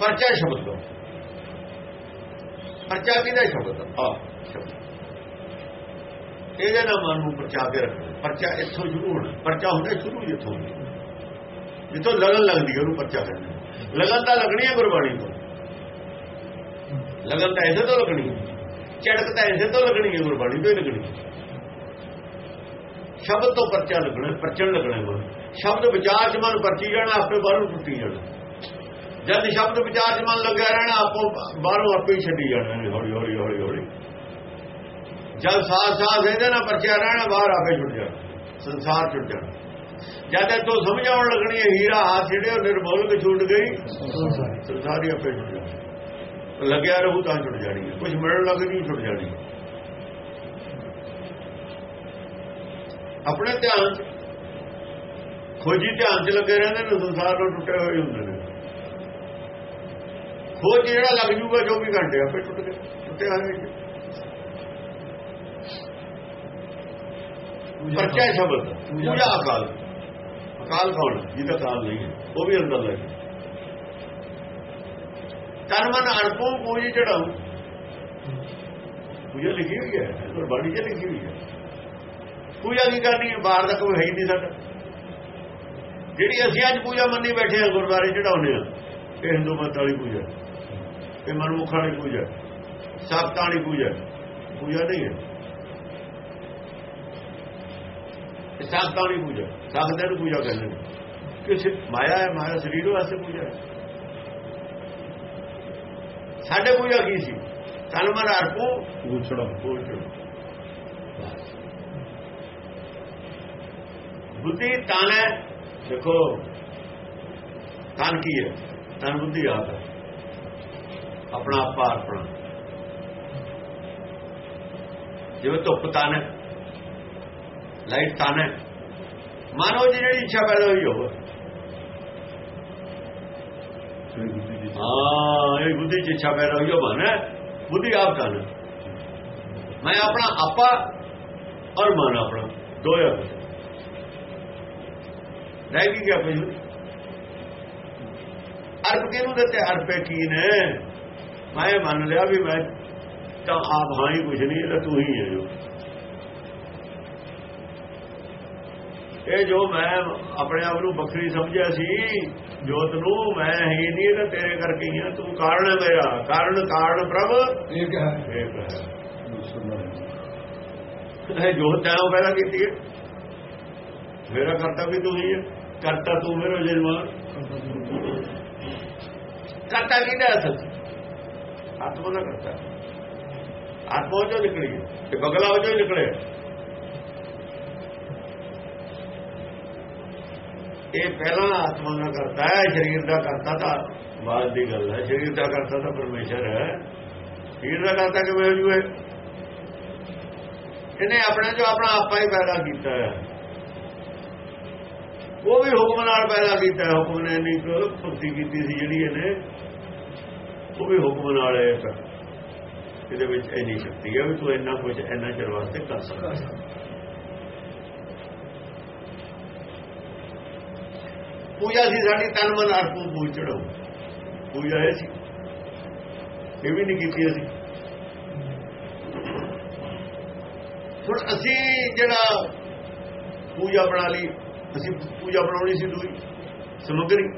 ਪਰਚਾ ਸ਼ਬਦ ਤੋਂ। ਪਰਚਾ ਕਿਹਦਾ ਸ਼ਬਦ? ਆ ਸ਼ਬਦ। ਇਹਦੇ ਨਾਲ ਮਨ ਨੂੰ ਪਰਚਾ ਕੇ ਰੱਖਣਾ। ਪਰਚਾ ਇੱਥੋਂ ਸ਼ੁਰੂ ਹੋਣਾ ਪਰਚਾ ਹੁੰਦਾ ਸ਼ੁਰੂ ਜਿੱਥੋਂ ਜਿੱਥੋਂ ਲਗਨ ਲੱਗਦੀ ਹੈ, ਉਹਨੂੰ ਪਰਚਾ ਕਹਿੰਦੇ ਲਗਨ ਤਾਂ ਲੱਗਣੀ ਹੈ ਗੁਰਬਾਣੀ ਤੋਂ। ਲਗਨ ਤਾਂ ਇਸੇ ਤੋਂ ਲੱਗਣੀ ਹੈ। ਚੜਕ ਤਾਂ ਇਸੇ ਤੋਂ ਲੱਗਣੀ ਹੈ, ਗੁਰਬਾਣੀ ਤੋਂ ਹੀ ਲੱਗਣੀ ਸ਼ਬਦ ਤੋਂ ਪਰਚਾ ਲੱਗਣਾ, ਪਰਚਣ ਲੱਗਣਾ ਮਨ ਸ਼ਬਦ ਵਿਚਾਰ ਚ ਮਨ ਪਰਚੀ ਜਾਣਾ, ਆਪੇ ਬਾਹਰੋਂ ਟੁੱਟੀ ਜਾਣਾ। ਜਦ ਸ਼ਬਦ ਵਿਚਾਰ ਚ ਮਨ ਲੱਗਿਆ ਰਹਿਣਾ, ਆਪੋ ਬਾਹਰੋਂ ਆਪੇ ਹੀ ਛੱਡੀ ਜਾਣਾ ਹੌਲੀ ਹੌਲੀ ਹੌਲੀ ਹੌਲੀ। ਜਦ ਸਾਥ ਸਾਥ ਇਹਦੇ ਨਾਲ ਪਰਚਿਆ ਰਹਿਣਾ, ਬਾਹਰ ਆਪੇ ਛੁੱਟ ਜਾਣਾ, ਸੰਸਾਰ ਛੁੱਟ ਜਾਣਾ। ਜਦ ਇਹ ਤੋਂ ਸਮਝ ਆਉਣ ਲੱਗਣੀ ਹੈ, ਹੀਰਾ ਹਾਥ ਜਿਹੜੇ ਉਹ ਨਿਰਮੋਲ ਕੇ ਛੁੱਟ ਗਈ ਸੰਸਾਰ ਹੀ ਆਪੇ ਛੁੱਟ ਜਾਣਾ। ਲੱਗਿਆ ਰਹੂ ਤਾਂ ਛੁੱਟ ਜਾਣੀ ਹੈ ਕੁਝ ਮਿਲਣ ਲੱਗ ਨਹੀਂ ਛੁੱਟ ਜਾਣੀ ਆਪਣੇ ਧਿਆਨ ਖੋਜੀ ਧਿਆਨ ਚ ਲੱਗੇ ਰਹਿੰਦੇ ਨੇ ਸੰਸਾਰ ਨੂੰ ਟੁੱਟੇ ਹੋਏ ਹੁੰਦੇ ਨੇ। ਖੋਜ ਜਿਹੜਾ ਲੱਗ ਜੂਗਾ 24 ਘੰਟੇ ਆਪੇ ਟੁੱਟ ਗਏ ਟੁੱਟੇ ਹੋਏ। ਪਰਚਾ ਸ਼ਬਦ ਪੂਜਾ ਅਕਾਲ। ਅਕਾਲ। ਕੌਣ? ਜਿਹਦਾ ਕਾਲ ਨਹੀਂ ਹੈ ਉਹ ਵੀ ਅੰਦਰ ਲੱਗ ਤਨ ਮਨ ਅਰਪੋ ਪੂਜੀ ਚੜਾਉ। ਪੂਜਾ ਲਿਖੀ ਹੋਈ ਹੈ ਗੁਰਬਾਣੀ 'ਚ ਲਿਖੀ ਹੋਈ ਹੈ। ਪੂਜਾ ਕੀ ਕਰਨੀ ਹੈ ਬਾਹਰ ਦਾ ਕੋਈ ਹੈ ਨਹੀਂ ਸਾਡਾ। ਜਿਹੜੀ ਅਸੀਂ ਅੱਜ ਪੂਜਾ ਮੰਨੀ ਬੈਠੇ ਹਾਂ ਗੁਰਦੁਆਰੇ ਚੜਾਉਨੇ ਆ ਇਹ ਹਿੰਦੂ ਮਤ ਵਾਲੀ ਪੂਜਾ। ਇਹ ਮਨਮੁਖ ਵਾਲੀ ਪੂਜਾ। ਸਾਖਤਾਂ ਵਾਲੀ ਪੂਜਾ। ਪੂਜਾ ਨਹੀਂ ਹੈ। ਇਹ ਸਾਖਤਾਂ ਵਾਲੀ ਪੂਜਾ। ਸਾਖਤਾਂ ਨੂੰ ਪੂਜਾ ਕਹਿੰਦੇ ਨੇ। ਕਿ ਮਾਇਆ ਹੈ ਮਾਇਆ ਸਰੀਰ ਵਾਸਤੇ ਪੂਜਾ ਹੈ। ਸਾਡੇ ਪੂਜਾ ਕੀ ਸੀ? ਤਨ ਮਨ ਅਰਪੋ ਪੂਛੜਾ ਪੂਜਾ ਬੁੱਧੀ ਤਨ ਹੈ ਦੇਖੋ ਤਨ ਕੀ ਹੈ ਤਨ ਬੁੱਧੀ ਆਪ ਹੈ ਆਪਣਾ ਆਪਾ ਆਪਣਾ ਜਿਵੇਂ ਧੁੱਪ ਤਨ ਹੈ ਲਾਈਟ ਤਨ ਹੈ ਮਾਨੋ ਦੀ ਜਿਹੜੀ ਇੱਛਾ ਪੈਦਾ ਹੋਈ ਹੋਵੇ ਹਾਂ ਇਹ ਬੁੱਧੀ ਚ ਇੱਛਾ ਪੈਦਾ ਹੋਈ ਹੋ ਮਨ ਹੈ ਬੁੱਧੀ ਆਪ ਤਨ ਹੈ ਮੈਂ ਆਪਣਾ ਆਪਾ ਔਰ ਮਨ ਆਪਣਾ ਦੋ ਹੈ ਰਹਿ ਗਈ ਗਿਆ ਕੋਈ। ਅਰਪ ਕਿਹਨੂੰ ਦਿੱਤੇ? ਅਰਪੇ ਕੀ ਨੇ? ਮੈਂ ਮੰਨ ਲਿਆ ਵੀ ਮੈਂ ਤਾਂ ਆਪ ਹਾਂ ਹੀ ਕੁਝ ਨਹੀਂ ਇਹ ਤੂੰ ਹੀ ਹੈ ਜੋ। ਇਹ ਜੋ ਮੈਂ ਆਪਣੇ ਆਪ ਨੂੰ ਵੱਖਰੀ ਸਮਝਿਆ ਸੀ ਜੋਤ ਨੂੰ ਮੈਂ ਹੀ ਨਹੀਂ ਤਾਂ ਤੇਰੇ ਕਰਕੇ ਹੀ ਆ। ਤੂੰ ਕਾਰਨ ਹੈ ਮੇਰਾ। ਕਾਰਨ ਕਾਰਨ ਪ੍ਰਭ। ਇਹ ਹੈ। ਹੈ। ਇਹ ਜੋਤ ਤੈਨੂੰ ਪੈਦਾ ਕੀਤੀ ਹੈ। ਮੇਰਾ ਕਰਤਾ ਵੀ ਤੂੰ ਹੀ ਹੈ ਕਰਤਾ ਤੂੰ ਮੇਰਾ ਜਨਮਾਨ ਕਰਤਾ ਕਿਹਦਾ ਅਸਲ? ਆਤਮਾ ਦਾ ਕਰਤਾ। ਆਤਮਾ ਜੋ ਨਿਕਲੀ ਤੇ ਬਗਲਾ ਵਜੋਂ ਹੀ ਨਿਕਲੇ ਇਹ ਪਹਿਲਾਂ ਆਤਮਾ ਦਾ ਕਰਤਾ ਹੈ ਸਰੀਰ ਦਾ ਕਰਤਾ ਤਾਂ ਬਾਅਦ ਦੀ ਗੱਲ ਹੈ। ਸਰੀਰ ਦਾ ਕਰਤਾ ਤਾਂ ਪਰਮੇਸ਼ਰ ਹੈ। ਸਰੀਰ ਦਾ ਕਰਤਾ ਕਿਵੇਂ ਹੋ ਜੂਏ ਇਹਨੇ ਆਪਣੇ ਜੋ ਆਪਣਾ ਆਪਾ ਹੀ ਪੈਦਾ ਕੀਤਾ ਹੈ। ਉਹ ਵੀ ਹੁਕਮ ਨਾਲ ਪੈਦਾ ਕੀਤਾ, ਹੁਕਮ ਨੇ ਨਹੀਂ ਕੋਈ ਭਗਤੀ ਕੀਤੀ ਸੀ ਜਿਹੜੀ ਇਹਨੇ, ਉਹ ਵੀ ਹੁਕਮ ਨਾਲ ਹੈ ਤਾਂ ਇਹਦੇ ਵਿੱਚ ਇੰਨੀ ਸ਼ਕਤੀ ਹੈ ਵੀ ਤੂੰ ਇੰਨਾ ਕੁਝ ਇੰਨਾ ਚਿਰ ਵਾਸਤੇ ਕਰ ਸਕਦਾ ਪੂਜਾ ਸੀ ਸਾਡੀ ਤਨ ਮਨ ਅਰਪੂ ਪੂਜ ਚੜਾਉ ਪੂਜਾ ਇਹ ਸੀ। ਇਹ ਵੀ ਨਹੀਂ ਕੀਤੀ ਅਸੀਂ। ਹੁਣ ਅਸੀਂ ਜਿਹੜਾ ਪੂਜਾ ਬਣਾ ਲਈ ਅਸੀਂ ਪੂਜਾ ਬਣਾਉਣੀ ਸੀ ਦੂਈ। ਸਮਗਰੀ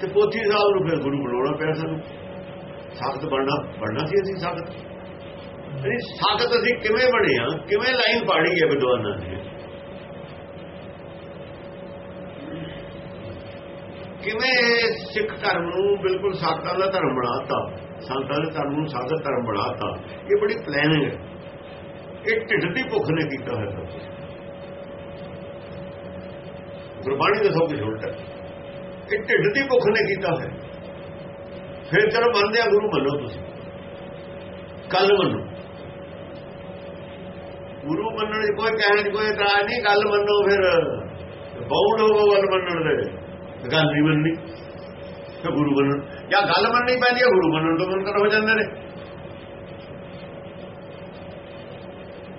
ਤੇ ਪੋਥੀ ਸਾਹਿਬ ਨੂੰ ਫਿਰ ਗੁਰੂ ਬਣਾਉਣਾ ਪਿਆ ਸਾਨੂੰ। ਸਾਖਤ ਬਣਨਾ ਬਣਨਾ ਸੀ ਅਸੀਂ ਸਾਖਤ। ਨਹੀਂ ਸਾਖਤ ਅਸੀਂ ਕਿਵੇਂ ਬਣੇ ਆ, ਕਿਵੇਂ ਲਾਈਨ ਪਾੜੀ ਹੈ ਵਿਦਵਾਨਾਂ ਨੇ ਕਿਵੇਂ ਸਿੱਖ ਧਰਮ ਨੂੰ ਬਿਲਕੁਲ ਸਾਖਤਾਂ ਦਾ ਧਰਮ ਬਣਾਤਾ, ਸੰਤਾਂ ਦੇ ਧਰਮ ਨੂੰ ਸਾਖਤ ਧਰਮ ਬਣਾਤਾ, ਇਹ ਬੜੀ ਪਲੈਨਿੰਗ ਹੈ। ਇਹ ਢਿੱਡ ਦੀ ਭੁੱਖ ਨੇ ਕੀਤਾ ਹੋਇਆ ਗੁਰਬਾਣੀ ਦਾ ਸਭ ਕੁਝ ਉਲਟਾ ਇਹ ਢਿੱਡ ਦੀ ਭੁੱਖ ਨੇ ਕੀਤਾ ਹੋਇਆ ਫਿਰ ਚਲੋ ਮੰਨਦੇ ਆ, ਗੁਰੂ ਮੰਨੋ ਤੁਸੀਂ। ਕੱਲ ਮੰਨੋ। ਗੁਰੂ ਮੰਨਣ ਦੀ ਕੋਈ ਕਹਿਣ ਦੀ ਕੋਈ ਇਤਰਾਜ਼ ਨਹੀਂ, ਗੱਲ ਮੰਨੋ ਫਿਰ। ਬੌਂਡ ਹੋਵੋ ਗੱਲ ਮੰਨਣ ਦੇ ਗੱਲ ਨਹੀਂ ਮੰਨਣੀ, ਤੇ ਗੁਰੂ ਮੰਨਣ। ਜਾਂ ਗੱਲ ਮੰਨਣੀ ਪੈਂਦੀ ਹੈ ਗੁਰੂ ਮੰਨਣ ਤੋਂ ਮੁਨਕਰ ਹੋ ਜਾਂਦੇ ਨੇ।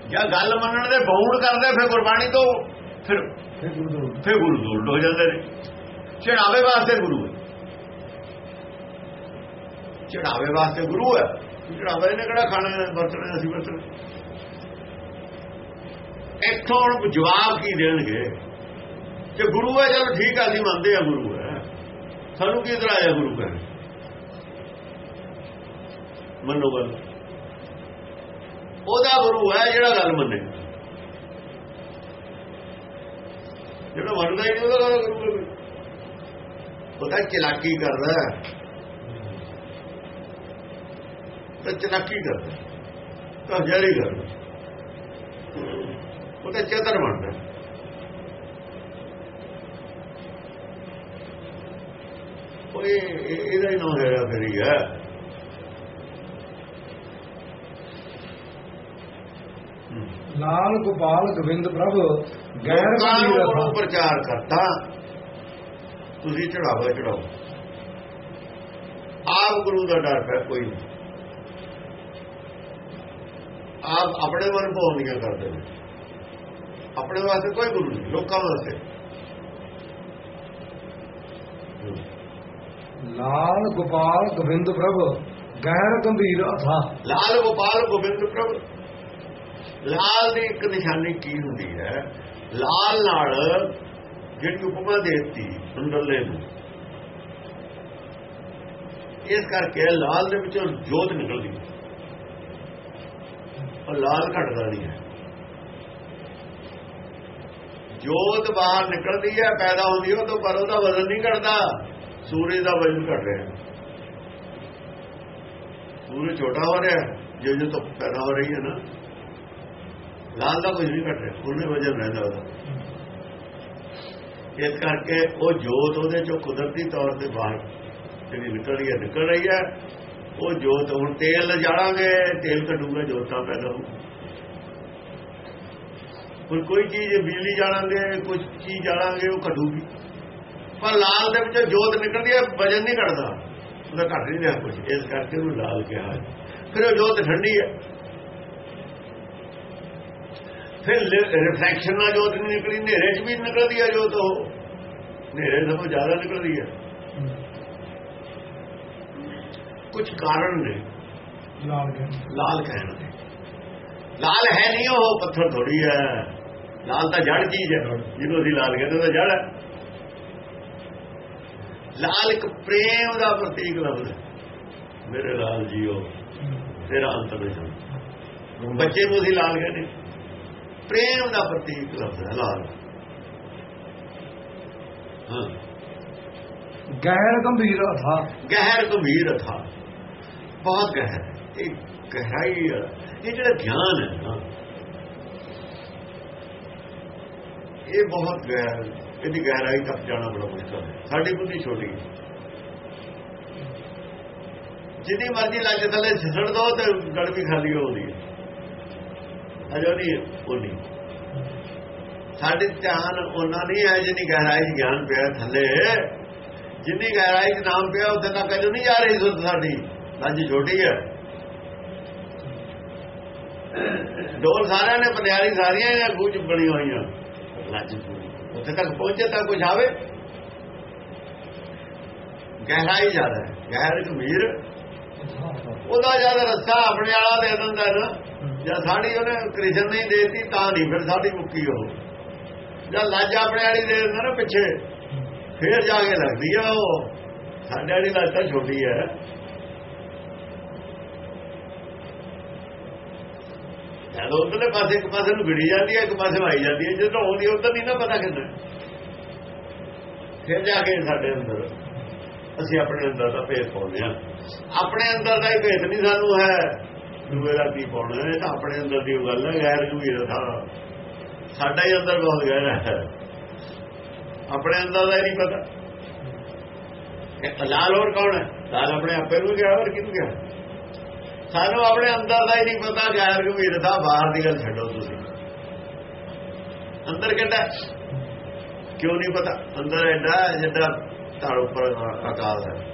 ਜਾਂ ਗੱਲ ਮੰਨਣ ਦੇ ਬੌਂਡ ਕਰਦੇ, ਫਿਰ ਗੁਰਬਾਣੀ ਤੋਂ ਫਿਰ ਫਿਰ ਗੁਰੂ ਦੂਰ ਹੋ ਜਾਂਦੇ ਨੇ। ਚੜਾਵੇ ਵਾਸਤੇ ਗੁਰੂ ਹੈ। ਚੜਾਵੇ ਵਾਸਤੇ ਗੁਰੂ ਹੈ। ਚੜਾਵੇ ਨੇ ਕਿਹੜਾ ਖਾਣਾ ਵਰਤਣਾ ਅਸੀਂ ਵਰਤਣਾ। ਇੱਥੋਂ ਹੁਣ ਜਵਾਬ ਕੀ ਦੇਣਗੇ? ਜੇ ਗੁਰੂ ਹੈ, ਚਲੋ ਠੀਕ ਆ ਅਸੀਂ ਮੰਨਦੇ ਆ ਗੁਰੂ ਹੈ। ਸਾਨੂੰ ਕੀ ਇਤਰਾਜ਼ ਗੁਰੂ ਕਹਿੰਦੇ ਮੰਨੋ ਗੱਲ। ਉਹਦਾ ਗੁਰੂ ਹੈ ਜਿਹੜਾ ਗੱਲ ਮੰਨੇ। ਜਿਹੜਾ ਮੰਨਦਾ ਹੀ ਨਹੀਂ ਉਹਦਾ ਗੁਰੂ ਉਹਦਾ ਚਲਾਕੀ ਕਰਦਾ। ਹੈ। ਤਾਂ ਚਲਾਕੀ ਕਰਦਾ। ਤਾਂ ਜਾਰੀ ਕਰਦਾ। ਉਹਦਾ ਤਾਂ ਚਤਰ ਬਣਦਾ ਕੋਈ ਇਹਦਾ ਹੀ ਨਾਮ ਹੈਗਾ ਫਿਰ ਹੀ ਹੈ। ਲਾਲ ਗੋਪਾਲ ਗੋਬਿੰਦ ਪ੍ਰਭ ਗੈਰ ਗੁਰੂ ਅਥਾ। ਪ੍ਰਚਾਰ ਕਰਤਾ। ਤੁਸੀਂ ਚੜਾਵਾ ਚੜਾਓ। ਆਪ ਗੁਰੂ ਦਾ ਡਰ ਹੈ ਕੋਈ ਨਹੀਂ। ਆਪ ਆਪਣੇ ਮਨ ਭਾਉਂਦੀਆਂ ਕਰਦੇ ਨੇ ਆਪਣੇ ਵਾਸਤੇ ਕੋਈ ਗੁਰੂ ਨਹੀਂ ਲੋਕਾਂ ਵਾਸਤੇ। ਲਾਲ ਗੋਪਾਲ ਗੋਬਿੰਦ ਪ੍ਰਭ ਗੈਰ ਗੰਭੀਰ ਅਥਾ। ਲਾਲ ਗੋਪਾਲ ਗੋਬਿੰਦ ਪ੍ਰਭ। ਲਾਲ ਦੀ ਇੱਕ ਨਿਸ਼ਾਨੀ ਕੀ ਹੁੰਦੀ ਹੈ? ਲਾਲ ਨਾਲ ਜਿਹੜੀ ਉਪਮਾ ਦੇਤੀ ਅੰਦਰਲੇ ਨੂੰ। ਇਸ ਕਰਕੇ ਲਾਲ ਦੇ ਵਿੱਚੋਂ ਜੋਤ ਨਿਕਲਦੀ। ਹੈ ਔਰ ਲਾਲ ਘਟਦਾ ਨਹੀਂ ਹੈ। ਜੋਤ ਬਾਹਰ ਨਿਕਲਦੀ ਹੈ, ਪੈਦਾ ਹੁੰਦੀ ਉਹ ਤੋਂ ਪਰ ਉਹਦਾ ਵਜ਼ਨ ਨਹੀਂ ਘਟਦਾ। ਸੂਰਜ ਦਾ ਵਜ਼ਨ ਘਟ ਰਿਹਾ ਸੂਰਜ ਛੋਟਾ ਹੋ ਰਿਹਾ ਹੈ ਜਿਉਂ ਜਿਉਂ ਧੁੱਪ ਪੈਦਾ ਹੋ ਰਹੀ ਹੈ ਨਾ। ਲਾਲ ਦਾ ਕੁਝ ਨਹੀਂ ਘਟ ਰਿਹਾ ਉਹਨੇ ਵਜਨ ਰਹਿੰਦਾ ਉਹਦਾ ਇਸ ਕਰਕੇ ਉਹ ਜੋਤ ਉਹਦੇ ਚੋਂ ਕੁਦਰਤੀ ਤੌਰ ਤੇ ਬਾਹਰ ਜਿਹੜੀ ਨਿਕਲ ਰਹੀ ਹੈ ਨਿਕਲ ਰਹੀ ਹੈ। ਉਹ ਜੋਤ ਹੁਣ ਤੇਲ ਜਾਲਾਂਗੇ ਤੇਲ ਘਟੂਗਾ ਜੋਤਾਂ ਪੈਦਾ ਹੋਊ। ਹੁਣ ਕੋਈ ਚੀਜ਼ ਬਿਜਲੀ ਜਾਣਾਂਗੇ ਕੁਝ ਚੀਜ਼ ਜਾਲਾਂਗੇ ਉਹ ਘਟੂਗੀ ਪਰ ਲਾਲ ਦੇ ਵਿੱਚੋਂ ਜੋਤ ਨਿਕਲਦੀ ਹੈ, ਵਜਨ ਨਹੀਂ ਘਟਦਾ। ਉਹਦਾ ਘਟ ਨਹੀਂ ਰਿਹਾ ਕੁਝ ਇਸ ਕਰਕੇ ਉਹਨੂੰ ਲਾਲ ਕਿਹਾ ਫਿਰ ਉਹ ਜੋਤ ਠੰਡੀ ਹੈ। ਫਿਰ ਰਿਫਲੈਕਸ਼ਨ ਨਾਲ ਜੋਤ ਨਹੀਂ ਨਿਕਲੀ ਹਨੇਰੇ 'ਚ ਵੀ ਨਿਕਲਦੀ ਹੈ ਜੋਤ ਉਹ। ਹਨੇਰੇ ਤੋਂ ਜ਼ਿਆਦਾ ਨਿਕਲਦੀ ਹੈ ਕੁਝ ਕਾਰਨ ਨੇ। ਲਾਲ ਕਹਿਣ ਦੇ। ਲਾਲ ਹੈ ਨਹੀਂ ਉਹ ਪੱਥਰ ਥੋੜੀ ਹੈ ਲਾਲ ਤਾਂ ਜੜ ਚੀਜ਼ ਹੈ ਜਿਹਨੂੰ ਅਸੀਂ ਲਾਲ ਕਹਿੰਦੇ ਉਹ ਤਾਂ ਜੜ ਹੈ ਲਾਲ ਇੱਕ ਪ੍ਰੇਮ ਦਾ ਪ੍ਰਤੀਕ ਲਫ਼ਜ਼ ਮੇਰੇ ਲਾਲ ਜੀਓ ਤੇਰਾ ਅੰਤ ਨਹੀਂ ਬੱਚੇ ਨੂੰ ਅਸੀਂ ਲਾਲ ਕਹਿੰਦੇ। ਪ੍ਰੇਮ ਦਾ ਪ੍ਰਤੀਕ ਹੈ ਲਾਲ। ਹਾਂ। ਗੈਰ ਗੰਭੀਰ ਅਥਾ। ਗਹਿਰ ਗੰਭੀਰ ਅਥਾ। ਬਹੁਤ ਗਹਿਰ। ਹੈ। ਇਹ ਗਹਿਰਾਈ। ਇਹ ਜਿਹੜਾ ਗਿਆਨ ਹੈ ਨਾ ਇਹ ਬਹੁਤ ਗਹਿਰ ਇਹਦੀ ਗਹਿਰਾਈ ਤੱਕ ਜਾਣਾ ਬੜਾ ਮੁਸ਼ਕਲ ਹੈ। ਸਾਡੀ ਬੁੱਧੀ ਛੋਟੀ ਹੈ। ਜਿੰਨੀ ਮਰਜ਼ੀ ਲੱਜ ਥੱਲੇ ਛੱਡ ਦੋ ਤੇ ਗੜ ਵੀ ਖਾਲੀ ਹੋਉਂਦੀ ਹੈ। ਅਜੋ ਨਹੀਂ। ਹੋਣੀ ਸਾਡੇ ਧਿਆਨ ਉਹਨਾਂ ਨਹੀਂ ਹੈ, ਜਿੰਨੀ ਗਹਿਰਾਈ 'ਚ ਗਿਆਨ ਪਿਆ ਥੱਲੇ। ਜਿੰਨੀ ਗਹਿਰਾਈ 'ਚ ਨਾਮ ਪਿਆ, ਉੱਥੇ ਤੱਕ ਅਜੋ ਨਹੀਂ ਜਾ ਰਹੀ ਸੁਰਤ ਸਾਡੀ। ਲੱਜ ਛੋਟੀ ਹੈ। ਡੋਲ ਸਾਰਿਆਂ ਨੇ, ਪਟਿਆਲੀ ਸਾਰੀਆਂ ਇਹਨਾਂ ਗੂੰਜ ਬਣੀ ਹੋਈਆਂ। ਲੱਜ ਉੱਥੇ ਤੱਕ ਪਹੁੰਚੇ ਤਾਂ ਕੁਝ ਆਵੇ। ਗਹਿਰਾਈ ਜ਼ਿਆਦਾ ਹੈ। ਗਹਿਰ ਗੰਭੀਰ। ਉਹਦਾ ਜ਼ਿਆਦਾ ਰਸਤਾ ਆਪਣੇ ਵਾਲਾ ਦੇ ਦਿੰਦਾ ਨਾ। ਜਾਂ ਸਾਡੀ ਉਹਨੇ ਕ੍ਰਿਸ਼ਨ ਨਹੀਂ ਦੇਤੀ, ਤਾਂ ਨਹੀਂ ਫਿਰ ਸਾਡੀ ਮੁੱਕੀ ਉਹ। ਜਾਂ ਲੱਜ ਆਪਣੇ ਵਾਲੀ ਦੇ ਦਿੰਦਾ ਨਾ ਪਿੱਛੇ, ਫੇਰ ਜਾ ਕੇ ਲੱਗਦੀ ਆ ਉਹ। ਸਾਡੇ ਵਾਲੀ ਲੱਜ ਤਾਂ ਛੋਟੀ ਹੈ। ਜਦੋਂ ਉਧਰਲੇ ਪਾਸੇ, ਇੱਕ ਪਾਸੇ ਨੂੰ ਗਿੜੀ ਜਾਂਦੀ ਹੈ ਇੱਕ ਪਾਸੇ ਨੂੰ ਆਈ ਜਾਂਦੀ ਹੈ ਜਦੋਂ ਆਉਂਦੀ ਉਧਰ ਨਹੀਂ ਨਾ ਪਤਾ ਕਿੰਨਾ ਫਿਰ ਜਾ ਕੇ ਸਾਡੇ ਅੰਦਰ, ਅਸੀਂ ਆਪਣੇ ਅੰਦਰ ਦਾ ਭੇਦ ਪਾਉਂਦੇ ਹਾਂ। ਆਪਣੇ ਅੰਦਰ ਦਾ ਹੀ ਭੇਦ ਨਹੀਂ ਸਾਨੂੰ ਹੈ। ਦੂਏ ਦਾ ਕੀ ਪਾਉਣਾ? ਇਹ ਤਾਂ ਆਪਣੇ ਅੰਦਰ ਦੀ ਉਹ ਗੱਲ ਹੈ, ਗੈਰ ਨੂੰ ਵੀ ਸਾਡਾ ਹੀ ਅੰਦਰ ਬਹੁਤ ਗਹਿਰਾ ਹੈ। ਆਪਣੇ ਅੰਦਰ ਦਾ ਹੀ ਨਹੀਂ ਪਤਾ। ਇਹ ਲਾਲ ਹੋਰ ਕੌਣ ਹੈ? ਲਾਲ ਆਪਣੇ ਆਪੇ ਨੂੰ ਗਿਆ, ਹੋਰ ਕਿਹਨੂੰ ਗਿਆ? ਸਾਨੂੰ ਆਪਣੇ ਅੰਦਰ ਦਾ ਹੀ ਨਹੀਂ ਪਤਾ, ਗੈਰ ਗੰਭੀਰ ਗੰਭੀਰਤਾ ਬਾਹਰ ਦੀ ਗੱਲ ਛੱਡੋ ਤੁਸੀਂ। ਅੰਦਰ ਕਿੱਡਾ ਕਿਉਂ ਨਹੀਂ ਪਤਾ? ਅੰਦਰ ਐਡਾ ਜਿੱਡਾ ਧੜ ਉੱਪਰ ਆਕਾਸ਼ ਹੈ।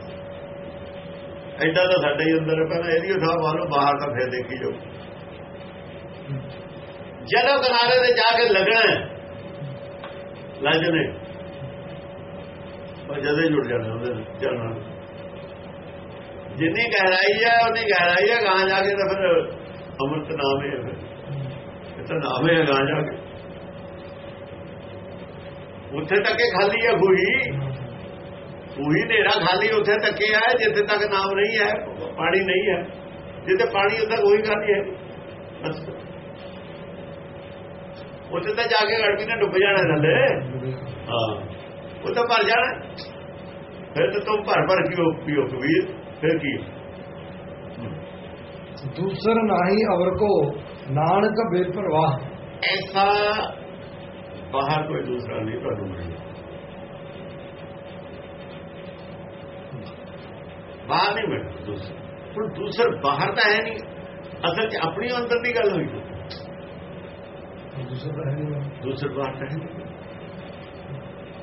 ਐਡਾ ਤਾਂ ਸਾਡੇ ਹੀ ਅੰਦਰ ਹੈ ਪਹਿਲਾਂ ਇਹਦੀ ਹਿਸਾਬ ਵਾਲੋ ਬਾਹਰ ਤਾਂ ਫਿਰ ਦੇਖੀ ਜਾਓ। ਜਦੋਂ ਕਿਨਾਰੇ ਤੇ ਜਾ ਕੇ ਲੱਗਣਾ ਹੈ, ਲੱਜਣੇ ਪਰ ਜਦੇ ਜੁੜ ਜਾਣਾ ਉਹਦੇ ਨਾਲ, ਜਿੰਨੀ ਗਹਿਰਾਈ ਹੈ ਉਨੀ ਗਹਿਰਾਈ ਹੈ ਗਾਂ ਜਾ ਕੇ ਤਾਂ ਫਿਰ ਅੰਮ੍ਰਿਤ ਨਾਮ ਹੈ ਫਿਰ। ਇਹ ਤਾਂ ਨਾਮ ਹੈ ਗਾਂ ਜਾ ਕੇ। ਉੱਥੇ ਤੱਕ ਇਹ ਖਾਲੀ ਹੈ ਹੋਈ ਉਹੀ ਨੇਰਾ ਖਾਲੀ ਉੱਥੇ ਤੱਕ ਹੈ ਜਿੱਥੇ ਤੱਕ ਨਾਮ ਨਹੀਂ ਹੈ ਪਾਣੀ ਨਹੀਂ ਹੈ। ਜਿੱਥੇ ਪਾਣੀ ਹੁੰਦਾ ਉਹੀ ਖਾਲੀ ਹੈ। ਉੱਥੇ ਤਾਂ ਜਾ ਕੇ ਗੜਬੀ ਨੇ ਡੁੱਬ ਜਾਣਾ ਥੱਲੇ। ਹਾਂ। ਉਹ ਤਾਂ ਭਰ ਜਾਣਾ। ਫਿਰ ਤਾਂ ਤੁਮ ਭਰ ਭਰ ਕੇ ਪੀਓ ਕਬੀਰ। ਫਿਰ ਕੀ? ਦੂਸਰ ਨਾਹੀ ਅਵਰ ਕੋ ਨਾਨਕ ਬੇਪਰਵਾਹ ਐਸਾ ਬਾਹਰ ਕੋਈ ਦੂਸਰਾ ਨਹੀਂ ਤੁਹਾਨੂੰ ਬਾਹਰ ਨਹੀਂ ਮਿਲਦਾ ਦੂਸਰਾ। ਹੁਣ ਦੂਸਰ ਬਾਹਰ ਤਾਂ ਹੈ ਨਹੀਂ। ਅਸਲ 'ਚ ਆਪਣੀ ਅੰਦਰ ਦੀ ਗੱਲ ਹੋਈ। ਦੂਸਰ ਹੈ ਨਹੀਂ ਦੂਸਰ ਬਾਹਰ ਤਾਂ ਹੈ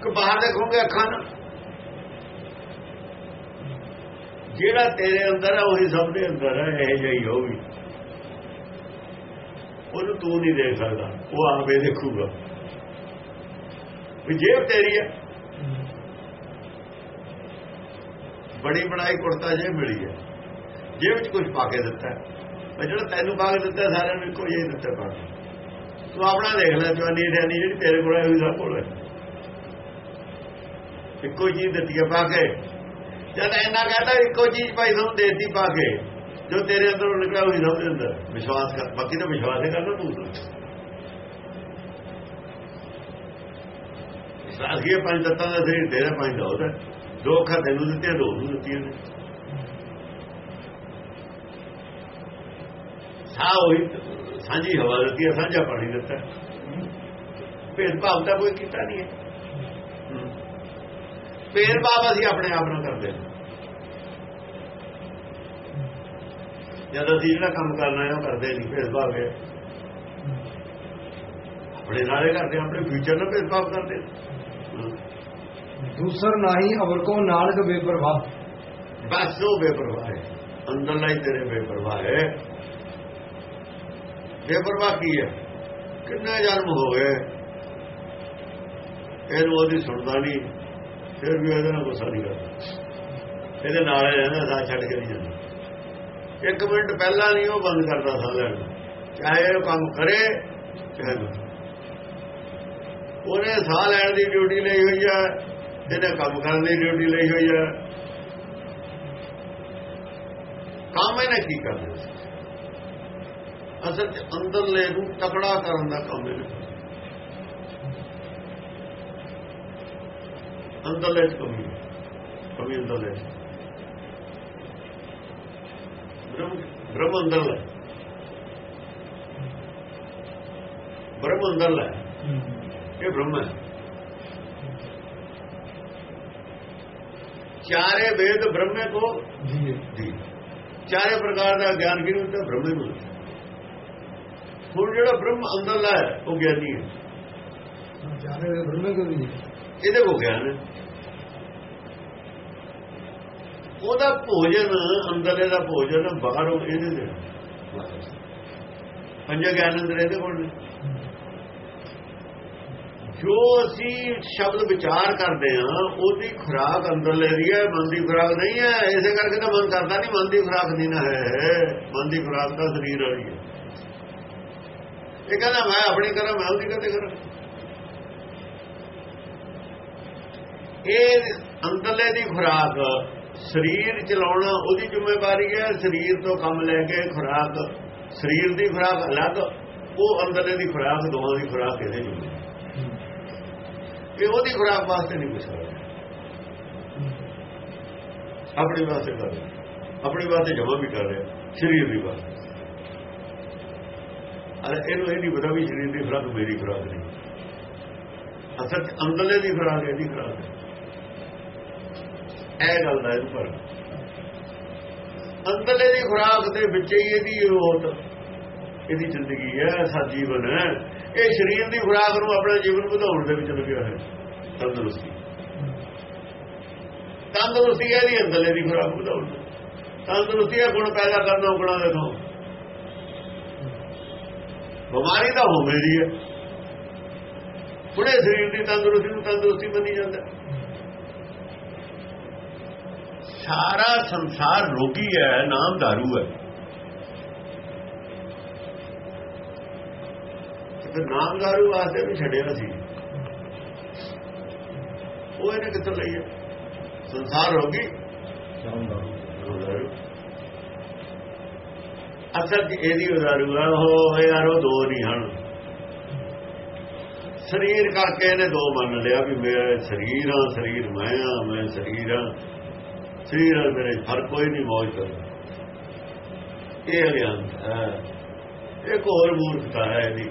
ਕਿ ਬਾਹਰ ਦੇਖੋਗੇ ਅੱਖਾਂ ਨਾਲ ਜਿਹੜਾ ਤੇਰੇ ਅੰਦਰ ਹੈ ਉਹੀ ਸਭ ਦੇ ਅੰਦਰ ਹੈ ਇਹ ਜਿਹੀ ਹੋਗੀ ਉਹਨੂੰ ਤੂੰ ਨਹੀਂ ਦੇਖ ਸਕਦਾ। ਉਹ ਆਪੇ ਦੇਖੂਗਾ। ਵੀ ਜੇਬ ਤੇਰੀ ਹੈ ਬੜੀ ਬਣਾਈ ਕੁੜਤਾ ਜੇ ਮਿਲੀ ਹੈ। ਜੇ ਵਿੱਚ ਕੁਝ ਪਾ ਕੇ ਦਿੱਤਾ ਹੈ। ਜਿਹੜਾ ਤੈਨੂੰ ਪਾ ਕੇ ਦਿੱਤਾ, ਸਾਰਿਆਂ ਨੂੰ ਇੱਕੋ ਜਿਹਾ ਦਿੱਤਾ ਪਾ ਕੇ। ਤੂੰ ਆਪਣਾ ਦੇਖ ਲੈ, ਜਵਾਨੀ ਰਹਿਣੀ ਜਿਹੜੀ ਤੇਰੇ ਕੋਲ ਹੈ ਉਹ ਸਭ ਕੋਲ ਹੈ ਇੱਕੋ ਚੀਜ਼ ਦਿੱਤੀ ਹੈ ਪਾ ਕੇ। ਜਦ ਇੰਨਾ ਕਹਤਾ, ਇੱਕੋ ਚੀਜ਼ ਭਾਈ ਤੁਹਾਨੂੰ ਦੇਤੀ ਪਾ ਕੇ। ਜੋ ਤੇਰੇ ਅੰਦਰੋਂ ਨਿਕਲਿਆ, ਉਹੀ ਸਭ ਦੇ ਅੰਦਰ। ਵਿਸ਼ਵਾਸ ਕਰ, ਬਾਕੀ ਤਾਂ ਵਿਸ਼ਵਾਸ ਹੀ ਕਰਨਾ ਤੂੰ ਵਿਸ਼ਵਾਸ ਕੀ ਪੰਜ ਤੱਤਾਂ ਦਾ ਸਰੀਰ, ਤੇਰਾ ਪੰਜ ਦਾ ਉਹਦਾ। ਦੋ ਅੱਖਾਂ ਤੈਨੂੰ ਦਿੱਤੀਆਂ, ਦੋ ਨੂੰ ਦਿੱਤੀਆਂ ਨੇ। ਸਾਹ ਉਹੀ ਸਾਂਝੀ ਹਵਾ ਦਿੱਤੀ ਹੈ ਸਾਂਝਾ ਪਾਣੀ ਦਿੱਤਾ। ਭੇਦ ਭਾਵ ਤਾਂ ਕੋਈ ਕੀਤਾ ਨਹੀਂ ਹੈ। ਭੇਦ ਭਾਵ ਅਸੀਂ ਆਪਣੇ ਆਪ ਨਾਲ ਕਰਦੇ ਹਾਂ। ਜਦ ਅਸੀਂ ਜਿਹੜਾ ਕੰਮ ਕਰਨਾ ਹੈ, ਉਹ ਕਰਦੇ ਨਹੀਂ ਭੇਦ ਭਾਵ ਹੈ। ਆਪਣੇ ਨਾਲੇ ਕਰਦੇ ਆਪਣੇ ਫਿਊਚਰ ਨਾਲ ਭੇਦ ਭਾਵ ਕਰਦੇ ਦੂਸਰ ਨਾਹੀ ਅਵਰ ਕੋ ਨਾਨਕ ਬੇਪਰਵਾਹ। ਬਸ ਉਹ ਬੇਪਰਵਾਹ ਹੈ। ਅੰਦਰਲਾ ਹੀ ਤੇਰੇ ਬੇਪਰਵਾਹ ਹੈ। ਬੇਪਰਵਾਹ ਕੀ ਹੈ? ਕਿੰਨੇ ਜਨਮ ਹੋ ਗਏ ਇਹਨੂੰ ਉਹਦੀ ਸੁਣਦਾ ਨਹੀਂ। ਫਿਰ ਵੀ ਇਹਦੇ ਨਾਲ ਗੁੱਸਾ ਨਹੀਂ ਕਰਦਾ। ਇਹਦੇ ਨਾਲ ਰਹਿੰਦਾ ਸਾਹ ਛੱਡ ਕੇ ਨਹੀਂ ਜਾਂਦਾ। ਇੱਕ ਮਿੰਟ ਪਹਿਲਾਂ ਨਹੀਂ ਉਹ ਬੰਦ ਕਰਦਾ ਸਾਹ ਲੈਣ ਚਾਹੇ ਉਹ ਕੰਮ ਕਰੇ, ਚਾਹੇ ਉਹਨੇ ਸਾਹ ਲੈਣ ਦੀ ਡਿਊਟੀ ਲਈ ਹੋਈ ਹੈ। ਇਹਨੇ ਕੰਮ ਕਰਨ ਦੀ ਡਿਊਟੀ ਲਈ ਹੋਈ ਹੈ ਕੰਮ ਇਹਨੇ ਕੀ ਕਰਨਾ ਅਸਲ ਚ ਅੰਦਰਲੇ ਨੂੰ ਤਕੜਾ ਕਰਨ ਦਾ ਕੰਮ ਇਹਨੇ ਅੰਦਰਲੇ ਕਮੀ। ਕਮੀ ਅੰਦਰਲੇ। ਬ੍ਰਹਮ ਬ੍ਰਹਮ ਅੰਦਰਲਾ। ਬ੍ਰਹਮ ਅੰਦਰਲਾ। ਇਹ ਬ੍ਰਹਮ ਹੈ ਚਾਰੇ ਵੇਦ ਬ੍ਰਹਮੇ ਕੋ। ਜੀ। ਜੀ। ਚਾਰੇ ਪ੍ਰਕਾਰ ਦਾ ਗਿਆਨ ਕਿਹਨੂੰ ਹੁੰਦਾ? ਬ੍ਰਹਮੇ ਨੂੰ। ਹੁਣ ਜਿਹੜਾ ਬ੍ਰਹਮ ਅੰਦਰਲਾ ਹੈ ਉਹ ਗਿਆਨੀ ਹੈ। ਦੇ ਬ੍ਰਹਮੇ ਕੋ ਵੀ ਇਹਦੇ ਕੋ ਗਿਆਨ ਹੈ। ਉਹਦਾ ਭੋਜਨ ਅੰਦਰਲੇ ਦਾ ਭੋਜਨ ਬਾਹਰੋਂ ਇਹਦੇ ਦੇ ਪੰਜ ਗਿਆਨ ਅੰਦਰ ਇਹਦੇ ਕੋਲ ਨੇ। ਜੋ ਅਸੀਂ ਸ਼ਬਦ ਵਿਚਾਰ ਕਰਦੇ ਹਾਂ, ਉਹਦੀ ਖੁਰਾਕ ਅੰਦਰਲੇ ਦੀ ਹੈ, ਮਨ ਦੀ ਖੁਰਾਕ ਨਹੀਂ ਹੈ। ਇਸੇ ਕਰਕੇ ਤਾਂ ਮਨ ਕਰਦਾ ਨਹੀਂ, ਮਨ ਦੀ ਖੁਰਾਕ ਨਹੀਂ ਨਾ ਹੈ। ਮਨ ਦੀ ਖੁਰਾਕ ਤਾਂ ਸਰੀਰ ਵਾਲੀ ਹੈ। ਇਹ ਕਹਿੰਦਾ, ਮੈਂ ਆਪਣੀ ਕਰਾਂ, ਮੈਂ ਉਹਦੀ ਕਦੇ ਕਰਾਂ? ਇਹ ਅੰਦਰਲੇ ਦੀ ਖੁਰਾਕ, ਸਰੀਰ ਚਲਾਉਣਾ ਉਹਦੀ ਜ਼ਿੰਮੇਵਾਰੀ ਹੈ। ਸਰੀਰ ਤੋਂ ਕੰਮ ਲੈ ਕੇ ਖੁਰਾਕ, ਸਰੀਰ ਦੀ ਖੁਰਾਕ ਅਲੱਗ, ਉਹ ਅੰਦਰਲੇ ਦੀ ਖੁਰਾਕ ਦੋਹਾਂ ਦੀ ਖੁਰਾਕ ਇਹਦੇ ਜੁੜੀ ਇਹ ਉਹਦੀ ਖੁਰਾਕ ਵਾਸਤੇ ਨਹੀਂ ਕੁਛ ਕਰ ਰਿਹਾ ਆਪਣੀ ਵਾਸਤੇ ਕਰ ਰਿਹਾ। ਆਪਣੀ ਵਾਸਤੇ ਜਮਾ ਵੀ ਕਰ ਰਿਹਾ। ਸਰੀਰ ਦੀ ਵਾਸਤੇ। ਅਰੇ ਇਹਨੂੰ ਇਹ ਨਹੀਂ ਪਤਾ ਵੀ ਸਰੀਰ ਦੀ ਖੁਰਾਕ ਮੇਰੀ ਖੁਰਾਕ ਨਹੀਂ। ਅਸਲ 'ਚ ਅੰਦਰਲੇ ਦੀ ਖੁਰਾਕ, ਇਹਦੀ ਖੁਰਾਕ ਹੈ। ਇਹ ਗੱਲ ਦਾ ਇਹਨੂੰ ਪਰ ਅੰਦਰਲੇ ਦੀ ਖੁਰਾਕ ਦੇ ਵਿੱਚ ਹੀ ਇਹਦੀ ਹੋਤ ਇਹਦੀ ਜ਼ਿੰਦਗੀ ਹੈ ਸਾ ਹੈ। ਇਹ ਸਰੀਰ ਦੀ ਖੁਰਾਕ ਨੂੰ ਆਪਣਾ ਜੀਵਨ ਵਧਾਉਣ ਦੇ ਵਿੱਚ ਲੱਗਿਆ ਹੈ। ਤੰਦਰੁਸਤੀ। ਤੰਦਰੁਸਤੀ ਹੈ ਦੀ ਅੰਦਰਲੇ ਦੀ ਖੁਰਾਕ ਵਧਾਉਣ ਤੰਦਰੁਸਤੀ ਹੈ ਗੁਣ ਪੈਦਾ ਕਰਨਾ ਗੁਣਾ ਦੇ ਤੋਂ ਬਿਮਾਰੀ ਤਾਂ ਹੋ ਮੇਰੀ ਹੈ। ਪੁਰੇ ਸਰੀਰ ਦੀ ਤੰਦਰੁਸਤੀ ਨੂੰ ਤੰਦਰੁਸਤੀ ਮੰਨੀ ਜਾਂਦਾ ਸਾਰਾ ਸੰਸਾਰ ਰੋਗੀ ਹੈ ਨਾਮ दारू ਹੈ। ਤੇ ਨਾਮ ਵਾਸਤੇ ਵੀ ਛੱਡਿਆ ਸੀ। ਉਹ ਇਹਨੇ ਕਿੱਥੋਂ ਲਈ ਹੈ ਸੰਸਾਰ ਹੋ ਗਈ। ਅਸਲ ਕਿ ਇਹਦੀ ਉਦਾਰੂ ਹੈ ਉਹ ਯਾਰ ਉਹ ਦੋ ਨਹੀਂ ਹਨ। ਸਰੀਰ ਕਰਕੇ ਇਹਨੇ ਦੋ ਮੰਨ ਲਿਆ ਵੀ ਮੇਰਾ ਸਰੀਰ ਆ ਸਰੀਰ ਮੈਂ ਆ ਮੈਂ ਸਰੀਰ ਆ ਸਰੀਰ ਨਾਲ ਮੇਰੇ ਫ਼ਰਕ ਕੋਈ ਨਹੀਂ, ਮੌਜ ਕਰ। ਇਹ ਅਗਿਆਨ ਹੈ। ਇੱਕ ਹੋਰ ਮੂਰਖਤਾ ਹੈ ਇਹਦੀ।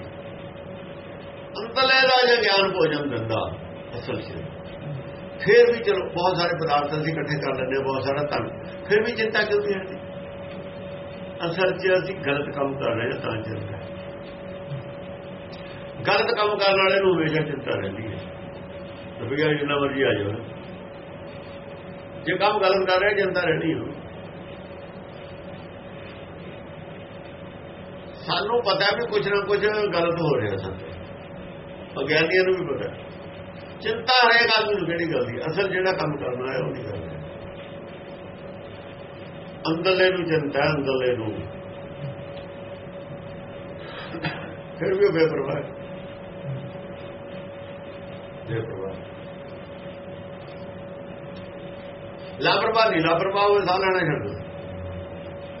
ਅੰਤਲੇ ਦਾ ਜੇ ਗਿਆਨ ਭੋਜਨ ਦਿੰਦਾ, ਅਸਲ 'ਚ। ਫਿਰ ਵੀ ਚਲੋ, ਬਹੁਤ ਸਾਰੇ ਪਦਾਰਥ ਅਸੀਂ ਇਕੱਠੇ ਕਰ ਲੈਂਦੇ ਬਹੁਤ ਸਾਰਾ ਧਨ। ਫਿਰ ਵੀ ਚਿੰਤਾ ਕਿਉਂ ਨਹੀਂ ਹਟਦੀ ਅਸਲ 'ਚ ਅਸੀਂ ਗਲਤ ਕੰਮ ਕਰ ਰਹੇ ਹਾਂ ਤਾਂ ਚਿੰਤਾ ਗਲਤ ਕੰਮ ਕਰਨ ਵਾਲੇ ਨੂੰ ਹਮੇਸ਼ਾ ਚਿੰਤਾ ਰਹਿੰਦੀ ਹੈ। ਰੁਪਈਆ ਜਿੰਨਾ ਮਰਜ਼ੀ ਆ ਜਾਵੇ। ਜੇ ਕੰਮ ਗਲਤ ਕਰ ਰਿਹਾ, ਚਿੰਤਾ ਰਹਿਣੀ ਹੋ। ਸਾਨੂੰ ਪਤਾ ਵੀ ਕੁਝ ਨਾ ਕੁਝ ਗਲਤ ਹੋ ਰਿਹਾ ਸਾਡੇ। ਅਗਿਆਨੀਆਂ ਨੂੰ ਵੀ ਪਤਾ ਚਿੰਤਾ ਹਰੇਕ ਆਦਮੀ ਨੂੰ ਕਿਹੜੀ ਗੱਲ ਦੀ ਅਸਲ ਜਿਹੜਾ ਕੰਮ ਕਰਨਾ ਹੈ ਉਹ ਨਹੀਂ ਕਰਦਾ ਅੰਦਰਲੇ ਨੂੰ ਚਿੰਤਾ ਅੰਦਰਲੇ ਨੂੰ। ਫਿਰ ਵੀ ਬੇਪਰਵਾਹ ਬੇਪਰਵਾਹ ਲਾਪਰਵਾਹ ਨਹੀਂ ਲਾਪਰਵਾਹ ਉਹ ਸਾਹ ਲੈਣਾ ਛੱਡ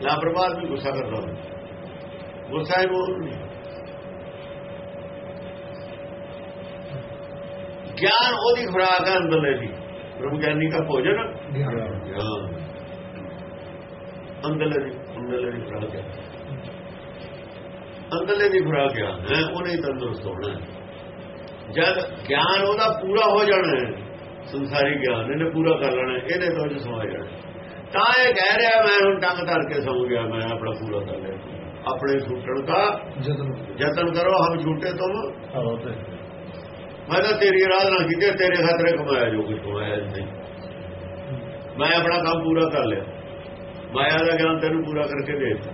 ਲਾਪਰਵਾਹ ਵੀ ਗੁੱਸਾ ਕਰਦਾ ਗੁੱਸਾ ਹੀ ਬੋਲ ਗਿਆਨ ਉਹਦੀ ਖੁਰਾਕ ਹੈ ਅੰਦਰਲੇ ਦੀ ਬ੍ਰਹਮ ਗਿਆਨੀ ਦਾ ਭੋਜਨ। ਗਿਆਨ ਅੰਦਰਲੇ ਦੀ ਅੰਦਰਲੇ ਦੀ ਖੁਰਾਕ ਹੈ ਅੰਦਰਲੇ ਦੀ ਖੁਰਾਕ ਗਿਆਨ ਹੈ ਉਹਨੇ ਤੰਦਰੁਸਤ ਹੋਣਾ। ਜਦ ਗਿਆਨ ਉਹਦਾ ਪੂਰਾ ਹੋ ਜਾਣਾ ਹੈ ਸੰਸਾਰੀ ਗਿਆਨ ਇਹਨੇ ਪੂਰਾ ਕਰ ਲੈਣਾ ਇਹਨੇ ਤੋਂ ਸਮਾ ਜਾਣਾ ਤਾਂ ਇਹ ਕਹਿ ਰਿਹਾ ਮੈਂ ਹੁਣ ਟੰਗ ਧਰ ਕੇ ਸੌ ਗਿਆ ਮੈਂ ਆਪਣਾ ਪੂਰਾ ਕਰ ਲਿਆ। ਆਪਣੇ ਛੁੱਟਣ ਦਾ ਯਤਨ ਕਰੋ। ਹਮ ਛੁੱਟੇ ਤੁਮ ਮੈਂ ਤਾਂ ਤੇਰੀ ਆਰਾਧਨਾ ਕੀਤੀ ਤੇਰੇ ਖਾਤਰੇ ਕਮਾਇਆ ਜੋ ਕੁਝ ਕਮਾਇਆ ਨਹੀਂ। ਮੈਂ ਆਪਣਾ ਕੰਮ ਪੂਰਾ ਕਰ ਲਿਆ। ਮਾਇਆ ਦਾ ਗਿਆਨ ਤੈਨੂੰ ਪੂਰਾ ਕਰਕੇ ਦੇ ਦਿੱਤਾ।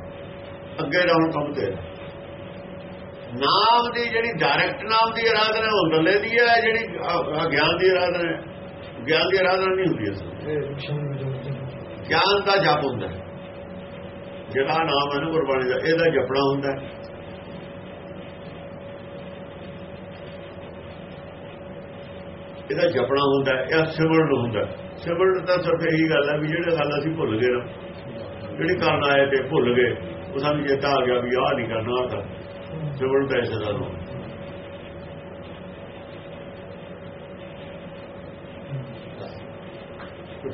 ਅੱਗੇ ਰਹੂੰ ਕੰਮ ਤੇਰਾ। ਨਾਮ ਦੀ ਜਿਹੜੀ ਡਾਇਰੈਕਟ ਨਾਮ ਦੀ ਆਰਾਧਨਾ ਉਹ ਅੰਦਰਲੇ ਦੀ ਹੈ ਜਿਹੜੀ ਗਿਆਨ ਦੀ ਆਰਾਧਨਾ ਹੈ। ਗਿਆਨ ਦੀ ਆਰਾਧਨਾ ਨਹੀਂ ਹੁੰਦੀ ਜੋ ਗਿਆਨ ਦਾ ਜਪ ਹੁੰਦਾ ਜਿਹੜਾ ਨਾਮ ਹੈ ਨਾ ਗੁਰਬਾਣੀ ਦਾ ਇਹਦਾ ਜਪਣਾ ਹੁੰਦਾ ਹੈ। ਇਹਦਾ ਜਪਣਾ ਹੁੰਦਾ ਹੈ ਇਹ ਸਿਮਰਨ ਹੁੰਦਾ ਸਿਮਰਨ ਤਾਂ ਸਿਰਫ ਇਹੀ ਗੱਲ ਹੈ ਵੀ ਜਿਹੜੇ ਗੱਲ ਅਸੀਂ ਭੁੱਲ ਗਏ ਨਾ, ਜਿਹੜੇ ਕਰਨ ਆਏ ਤੇ ਭੁੱਲ ਗਏ, ਉਹ ਸਾਨੂੰ ਚੇਤਾ ਆ ਗਿਆ ਵੀ ਆਹ ਨਹੀਂ ਕਰਨਾ, ਆਹ ਸਿਮਰਨ ਦਾ ਇਸੇ ਦਾ ਨਾਮ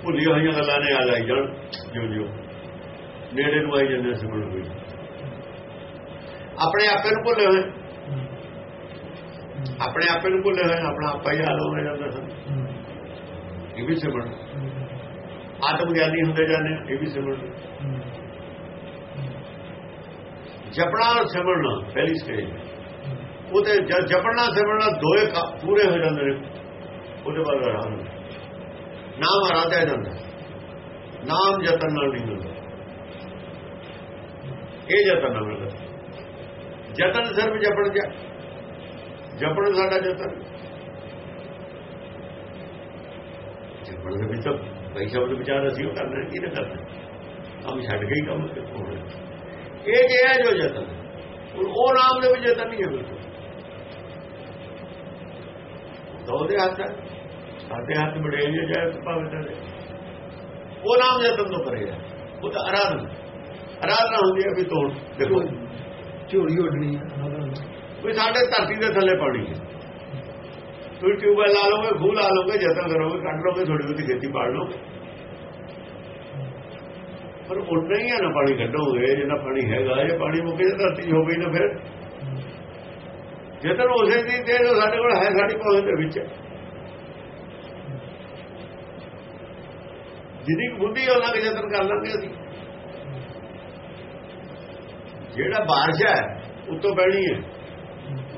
ਭੁੱਲੀਆਂ ਹੋਈਆਂ ਗੱਲਾਂ ਨੇ ਆ ਜਾਈ ਜਾਣ, ਜਿਉਂ ਜਿਉਂ। ਨੇੜੇ ਨੂੰ ਆਈ ਜਾਂਦੇ ਸਿਮਰਨ ਕੋਈ ਆਪਣੇ ਆਪੇ ਨੂੰ ਭੁੱਲੇ ਹੋਏ। ਆਪਣੇ ਆਪੇ ਨੂੰ ਭੁੱਲੇ ਹੋਏ ਆਪਣਾ ਆਪਾ ਹੀ ਹਾਲ ਹੋ ਜਾਂਦਾ ਸਨ ਇਹ ਵੀ ਸਿਮਰਨ। ਆਤਮ ਗਿਆਨੀ ਹੁੰਦੇ ਜਾਂਦੇ ਇਹ ਵੀ ਸਿਮਰਨ। ਜਪਣਾ ਔਰ ਸਿਮਰਨਾ ਪਹਿਲੀ ਸਟੇਜ ਉਹਦੇ ਜਪਣਾ ਸਿਮਰਨਾ ਦੋਏ ਪੂਰੇ ਹੋ ਜਾਂਦੇ ਨੇ। ਉਹਦੇ ਬਾਅਦ ਆਰਾਮ। ਨਾਮ ਆਰਾਧਿਆ ਜਾਂਦਾ। ਨਾਮ ਜਤਨ ਨਾਲ ਨਹੀਂ ਮਿਲਦਾ ਇਹ ਜਤਨ ਨਾਲ ਜਤਨ ਸਿਰਫ ਜਪਣ ਜਪਣ ਸਾਡਾ ਜਤਨ ਜਪਣ ਦੇ ਵਿੱਚ ਕਈ ਸ਼ਬਦ ਵਿਚਾਰ ਅਸੀਂ ਉਹ ਕਰਨਾ, ਕੀ ਨਾ ਕਰਨਾ? ਕੰਮ ਛੱਡ ਕੇ ਕੰਮ ਹੋਣਾ। ਇਹ ਜੇ ਹੈ ਜੋ ਜਤਨ ਉਹ ਨਾਮ ਦੇ ਵਿੱਚ ਜਤਨ ਨਹੀਂ ਹੈ ਬਿਲਕੁਲ। ਦੋਦੇ ਹੱਥ ਹੈ। ਸਾਡੇ ਹੱਥ ਬੜੇ ਜੇ ਜਾਏ ਭਾਵੇਂ ਤਾਂ ਉਹ ਨਾਮ ਜਤਨ ਤੋਂ ਕਰੇਗਾ ਉਹ ਤਾਂ ਆਰਾਧਨਾ ਆਰਾਧਨਾ ਹੁੰਦੀ ਹੈ ਵੀ ਤੋੜ, ਦੇਖੋ। ਝੋਲੀ ਉੱਡਣੀ ਹੈ ਵੀ ਸਾਡੇ ਧਰਤੀ ਦੇ ਥੱਲੇ ਪਾਣੀ ਹੈ। ਤੁਸੀਂ ਟਿਊਬਵੈਲ ਲਾ ਲਓਗੇ, ਖੂਹ ਲਾ ਲਓਗੇ ਜਤਨ ਕਰੋਗੇ, ਕੱਢ ਲਓਗੇ ਥੋੜੀ ਬਹੁਤੀ ਖੇਤੀ ਪਾੜ ਲਓਗੇ। ਪਰ ਉਨਾ ਹੀ ਨਾ ਪਾਣੀ ਕੱਢੋਗੇ, ਜਿੰਨਾ ਪਾਣੀ ਹੈਗਾ, ਜੇ ਪਾਣੀ ਮੁੱਕੇ ਜੇ ਧਰਤੀ 'ਚ ਹੋ ਗਈ ਨਾ ਫਿਰ। ਜਦੋਂ ਉਸੇ ਦੀ ਤੇ ਸਾਡੇ ਕੋਲ ਹੈ ਸਾਡੀ ਪਹੁੰਚ ਦੇ ਵਿੱਚ। ਜਿੰਨੀ ਕੁ ਬੁੱਧੀ ਉਹਨਾਂ ਦੇ ਯਤਨ ਕਰ ਲਾਂਗੇ ਅਸੀਂ। ਜਿਹੜਾ ਬਾਰਿਸ਼ ਹੈ, ਉਤੋਂ ਪੈਣੀ ਹੈ।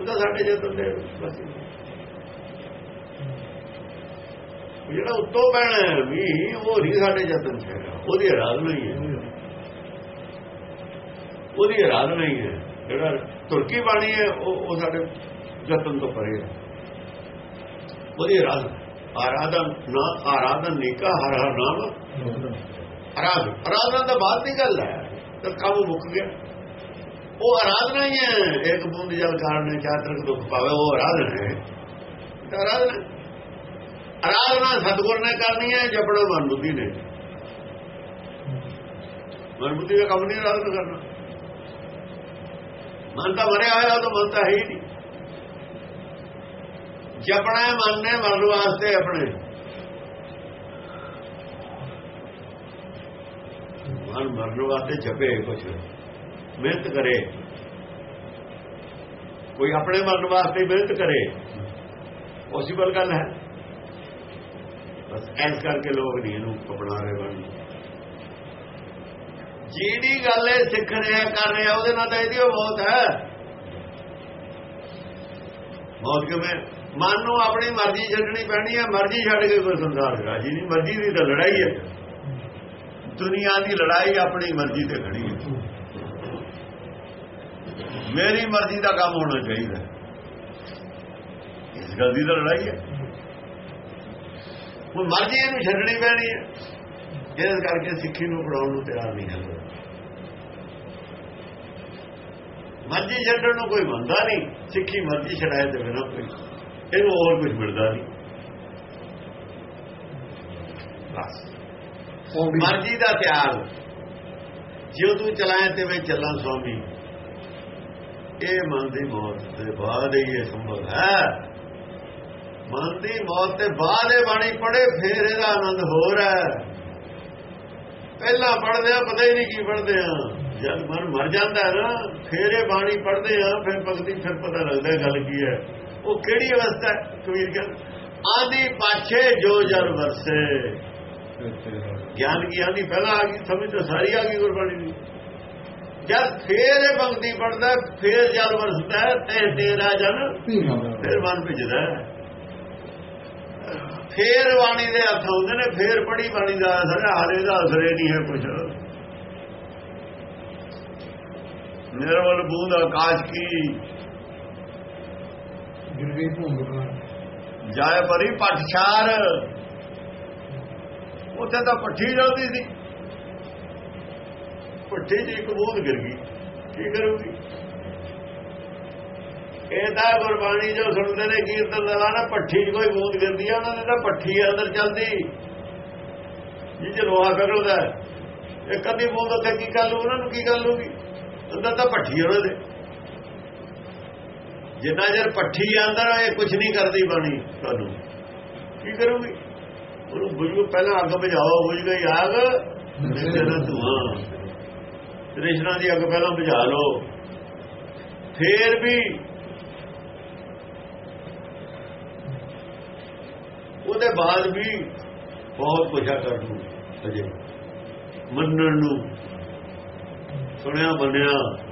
ਉਹਦਾ ਸਾਡੇ ਯਤਨ ਦੇ ਬਸ ਉਹ ਜਿਹੜਾ ਉੱਤੋਂ ਪੈਣਾ ਵੀ ਉਹ ਨਹੀਂ ਸਾਡੇ ਯਤਨ ਚ ਹੈਗਾ ਉਹਦੀ ਆਰਾਧਨਾ ਹੀ ਹੈ। ਉਹਦੀ ਆਰਾਧਨਾ ਹੀ ਹੈ। ਜਿਹੜਾ ਤੁਰਕੀ ਬਾਣੀ ਹੈ ਉਹ ਉਹ ਸਾਡੇ ਯਤਨ ਤੋਂ ਪਰੇ ਹੈ। ਉਹਦੀ ਆਰਾਧਨਾ ਆਰਾਧਨ ਨਾ ਆਰਾਧਨ ਨਿਕਾ ਹਰ ਹਰ ਨਾਮ। ਆਰਾਧ ਆਰਾਧਨਾ ਤਾਂ ਬਾਤ ਦੀ ਗੱਲ ਹੈ। ਤਾਂ ਕੰਮ ਮੁੱਕ ਗਿਆ। ਉਹ ਆਰਾਧਨਾ ਹੀ ਹੈ। ਇੱਕ ਬੂੰਦ ਜਲ ਕਾਰਨ ਚਾਤਰਕ ਦੁੱਖ ਪਾਵੇ, ਉਹ ਆਰਾਧਨਾ ਹੈ। ਆਰਾਧਨਾ। ਆਰਾਧਨਾ ਸਤਗੁਰ ਨੇ ਕਰਨੀ ਹੈ ਜਪਣਾ ਮਨ ਬੁੱਧੀ ਨੇ। ਮਨ ਬੁੱਧੀ ਦਾ ਕੰਮ ਨਹੀਂ ਆਰਾਧਨਾ ਕਰਨਾ। ਮਨ ਤਾਂ ਮਰਿਆ ਹੋਇਆ, ਤਾਂ ਮਨ ਤਾਂ ਹੈ ਹੀ ਨਹੀਂ। ਜਪਣਾ ਮਨ ਨੇ, ਮਰਨ ਵਾਸਤੇ ਆਪਣੇ। ਮਨ ਮਰਨ ਵਾਸਤੇ ਜਪੇ ਕੁਛ। ਮਿਹਨਤ ਕਰੇ। ਕੋਈ ਆਪਣੇ ਮਰਨ ਵਾਸਤੇ ਮਿਹਨਤ ਕਰੇ। ਪੋਸੀਬਲ ਗੱਲ ਹੈ। ਬਸ ਐਸ ਕਰਕੇ ਲੋਕ ਨਹੀਂ ਇਹਨੂੰ ਅਪਣਾ ਰਹੇ ਬਣ। ਜਿਹੜੀ ਗੱਲ ਇਹ ਸਿੱਖ ਰਿਹਾ, ਕਰ ਰਿਹਾ, ਉਹਦੇ ਨਾਲ ਤਾਂ ਇਹਦੀ ਉਹ ਮੌਤ ਹੈ। ਬਹੁਤ ਕਿਵੇਂ? ਮਨ ਨੂੰ ਆਪਣੀ ਮਰਜ਼ੀ ਛੱਡਣੀ ਪੈਣੀ ਹੈ। ਮਰਜ਼ੀ ਛੱਡ ਕੇ ਕੋਈ ਸੰਸਾਰ ਚ ਰਾਜੀ ਨਹੀਂ। ਮਰਜ਼ੀ ਦੀ ਤਾਂ ਲੜਾਈ ਹੈ। ਦੁਨੀਆ ਦੀ ਲੜਾਈ ਆਪਣੀ ਮਰਜ਼ੀ ਤੇ ਖੜੀ ਹੈ। ਮੇਰੀ ਮਰਜ਼ੀ ਦਾ ਕੰਮ ਹੋਣਾ ਚਾਹੀਦਾ। ਇਸ ਗੱਲ ਦੀ ਲੜਾਈ ਹੈ। ਹੁਣ ਮਰਜ਼ੀ ਇਹਨੂੰ ਛੱਡਣੀ ਪੈਣੀ ਹੈ। ਇਸ ਕਰਕੇ ਸਿੱਖੀ ਨੂੰ ਪੜਾਉਣ ਨੂੰ ਤਿਆਰ ਨਹੀਂ ਹੈ ਮਰਜ਼ੀ ਛੱਡਣ ਨੂੰ ਕੋਈ ਮੰਨਦਾ ਨਹੀਂ। ਸਿੱਖੀ ਮਰਜ਼ੀ ਛਡਾਏ ਤੇ ਬਿਨਾਂ ਕੋਈ ਇਹਨੂੰ ਹੋਰ ਕੁਝ ਮਿਲਦਾ ਨਹੀਂ। ਬਸ। ਉਹ ਮਰਜ਼ੀ ਦਾ ਤਿਆਗ। ਜਿਉ ਤੂੰ ਚਲਾਏ ਤੇ ਵੇ ਚੱਲਾਂ ਸੁਆਮੀ ਇਹ ਮਨ ਦੀ ਮੌਤ ਦੇ ਬਾਅਦ ਹੀ ਇਹ ਸੰਭਵ ਹੈ। ਮਨ ਦੀ ਮੌਤ ਤੇ ਬਾਅਦ ਇਹ ਬਾਣੀ ਪੜੇ ਫੇਰ ਇਹਦਾ ਆਨੰਦ ਹੋਰ ਹੈ। ਪਹਿਲਾਂ ਪੜਦੇ ਆ ਪਤਾ ਹੀ ਨਹੀਂ ਕੀ ਪੜਦੇ ਆ ਜਦ ਮਨ ਮਰ ਜਾਂਦਾ ਨਾ ਫੇਰ ਇਹ ਬਾਣੀ ਪੜਦੇ ਆ ਫਿਰ ਭਗਤੀ ਫਿਰ ਪਤਾ ਲੱਗਦਾ ਗੱਲ ਕੀ ਹੈ। ਉਹ ਕਿਹੜੀ ਅਵਸਥਾ ਕਬੀਰ ਕਹਿੰਦਾ ਆਦੀ ਪਾਛੇ ਜੋ ਜਲ ਵਰਸੇ। ਗਿਆਨ ਕੀ ਆਦੀ? ਪਹਿਲਾਂ ਆ ਗਈ ਸਮਝ ਤਾਂ ਸਾਰੀ ਆ ਗਈ ਗੁਰਬਾਣੀ ਦੀ। ਜਦ ਫੇਰ ਇਹ ਭਗਤੀ ਪੜਦਾ ਫੇਰ ਜਲ ਵਰਸਦਾ ਤੇ ਤੇਰਾ ਜਨ ਫਿਰ ਮਨ ਭਿਜਦਾ। ਫੇਰ ਬਾਣੀ ਦੇ ਅਰਥ ਹੁੰਦੇ ਨੇ ਫੇਰ ਪੜੀ ਬਾਣੀ ਦਾ ਅਸਰ ਹਾਲੇ ਦਾ ਅਸਰ ਨਹੀਂ ਹੈ ਕੁਛ। ਨਿਰਵਲ ਬੂੰਦ ਆਕਾਸ਼ ਕੀ ਗਿਰ ਗਈ ਭੂਮਿ ਪਰ ਜਾਏ ਪਰੀ ਪਟਛਾਰ ਉੱਥੇ ਤਾਂ ਪੱਠੀ ਜਾਂਦੀ ਸੀ। ਪੱਠੀ 'ਚ ਇੱਕ ਬੂੰਦ ਗਿਰ ਗਈ। ਕੀ ਕਰੂਗੀ? ਇਹ ਤਾਂ ਗੁਰਬਾਣੀ ਜੋ ਸੁਣਦੇ ਨੇ, ਕੀਰਤਨ ਦਾ ਨਾ ਪੱਠੀ ਕੋਈ ਬੂੰਦ ਗਿਰਦੀ ਆ, ਉਹਨਾਂ ਦੇ ਤਾਂ ਪੱਠੀ ਅੰਦਰ ਚੱਲਦੀ। ਜਿਹ ਲੋਹਾ ਪਿਘਲਦਾ ਇਹ ਕਦੀ ਬੂੰਦ ਉੱਥੇ ਕੀ ਕਰ ਲੂ ਉਹਨਾਂ ਨੂੰ ਕੀ ਕਰ ਲੂਗੀ ਅੰਦਰ ਤਾਂ ਪੱਠੀ ਉਹਨਾਂ ਦੇ। ਜਿੰਨਾ ਚਿਰ ਪੱਠੀ ਅੰਦਰ, ਇਹ ਕੁਝ ਨਹੀਂ ਕਰਦੀ ਬਾਣੀ ਤੁਹਾਨੂੰ ਕੀ ਕਰੂਗੀ? ਉਹਨੂੰ ਬੁਝੂ, ਪਹਿਲਾਂ ਅੱਗ ਬੁਝਾਓ, ਬੁਝ ਗਈ ਆਗ ਜਿਹੜਾ ਧੂਆਂ। ਕ੍ਰਿਸ਼ਨਾ ਦੀ ਅੱਗ ਪਹਿਲਾਂ ਬੁਝਾ ਲਓ। ਫੇਰ ਵੀ ਉਹਦੇ ਬਾਅਦ ਵੀ ਬਹੁਤ ਕੁਝਾ ਕਰ ਨੂੰ ਅਜੇ। ਮੰਨਣ ਨੂੰ। ਸੁਣਿਆ ਬੰਨਿਆ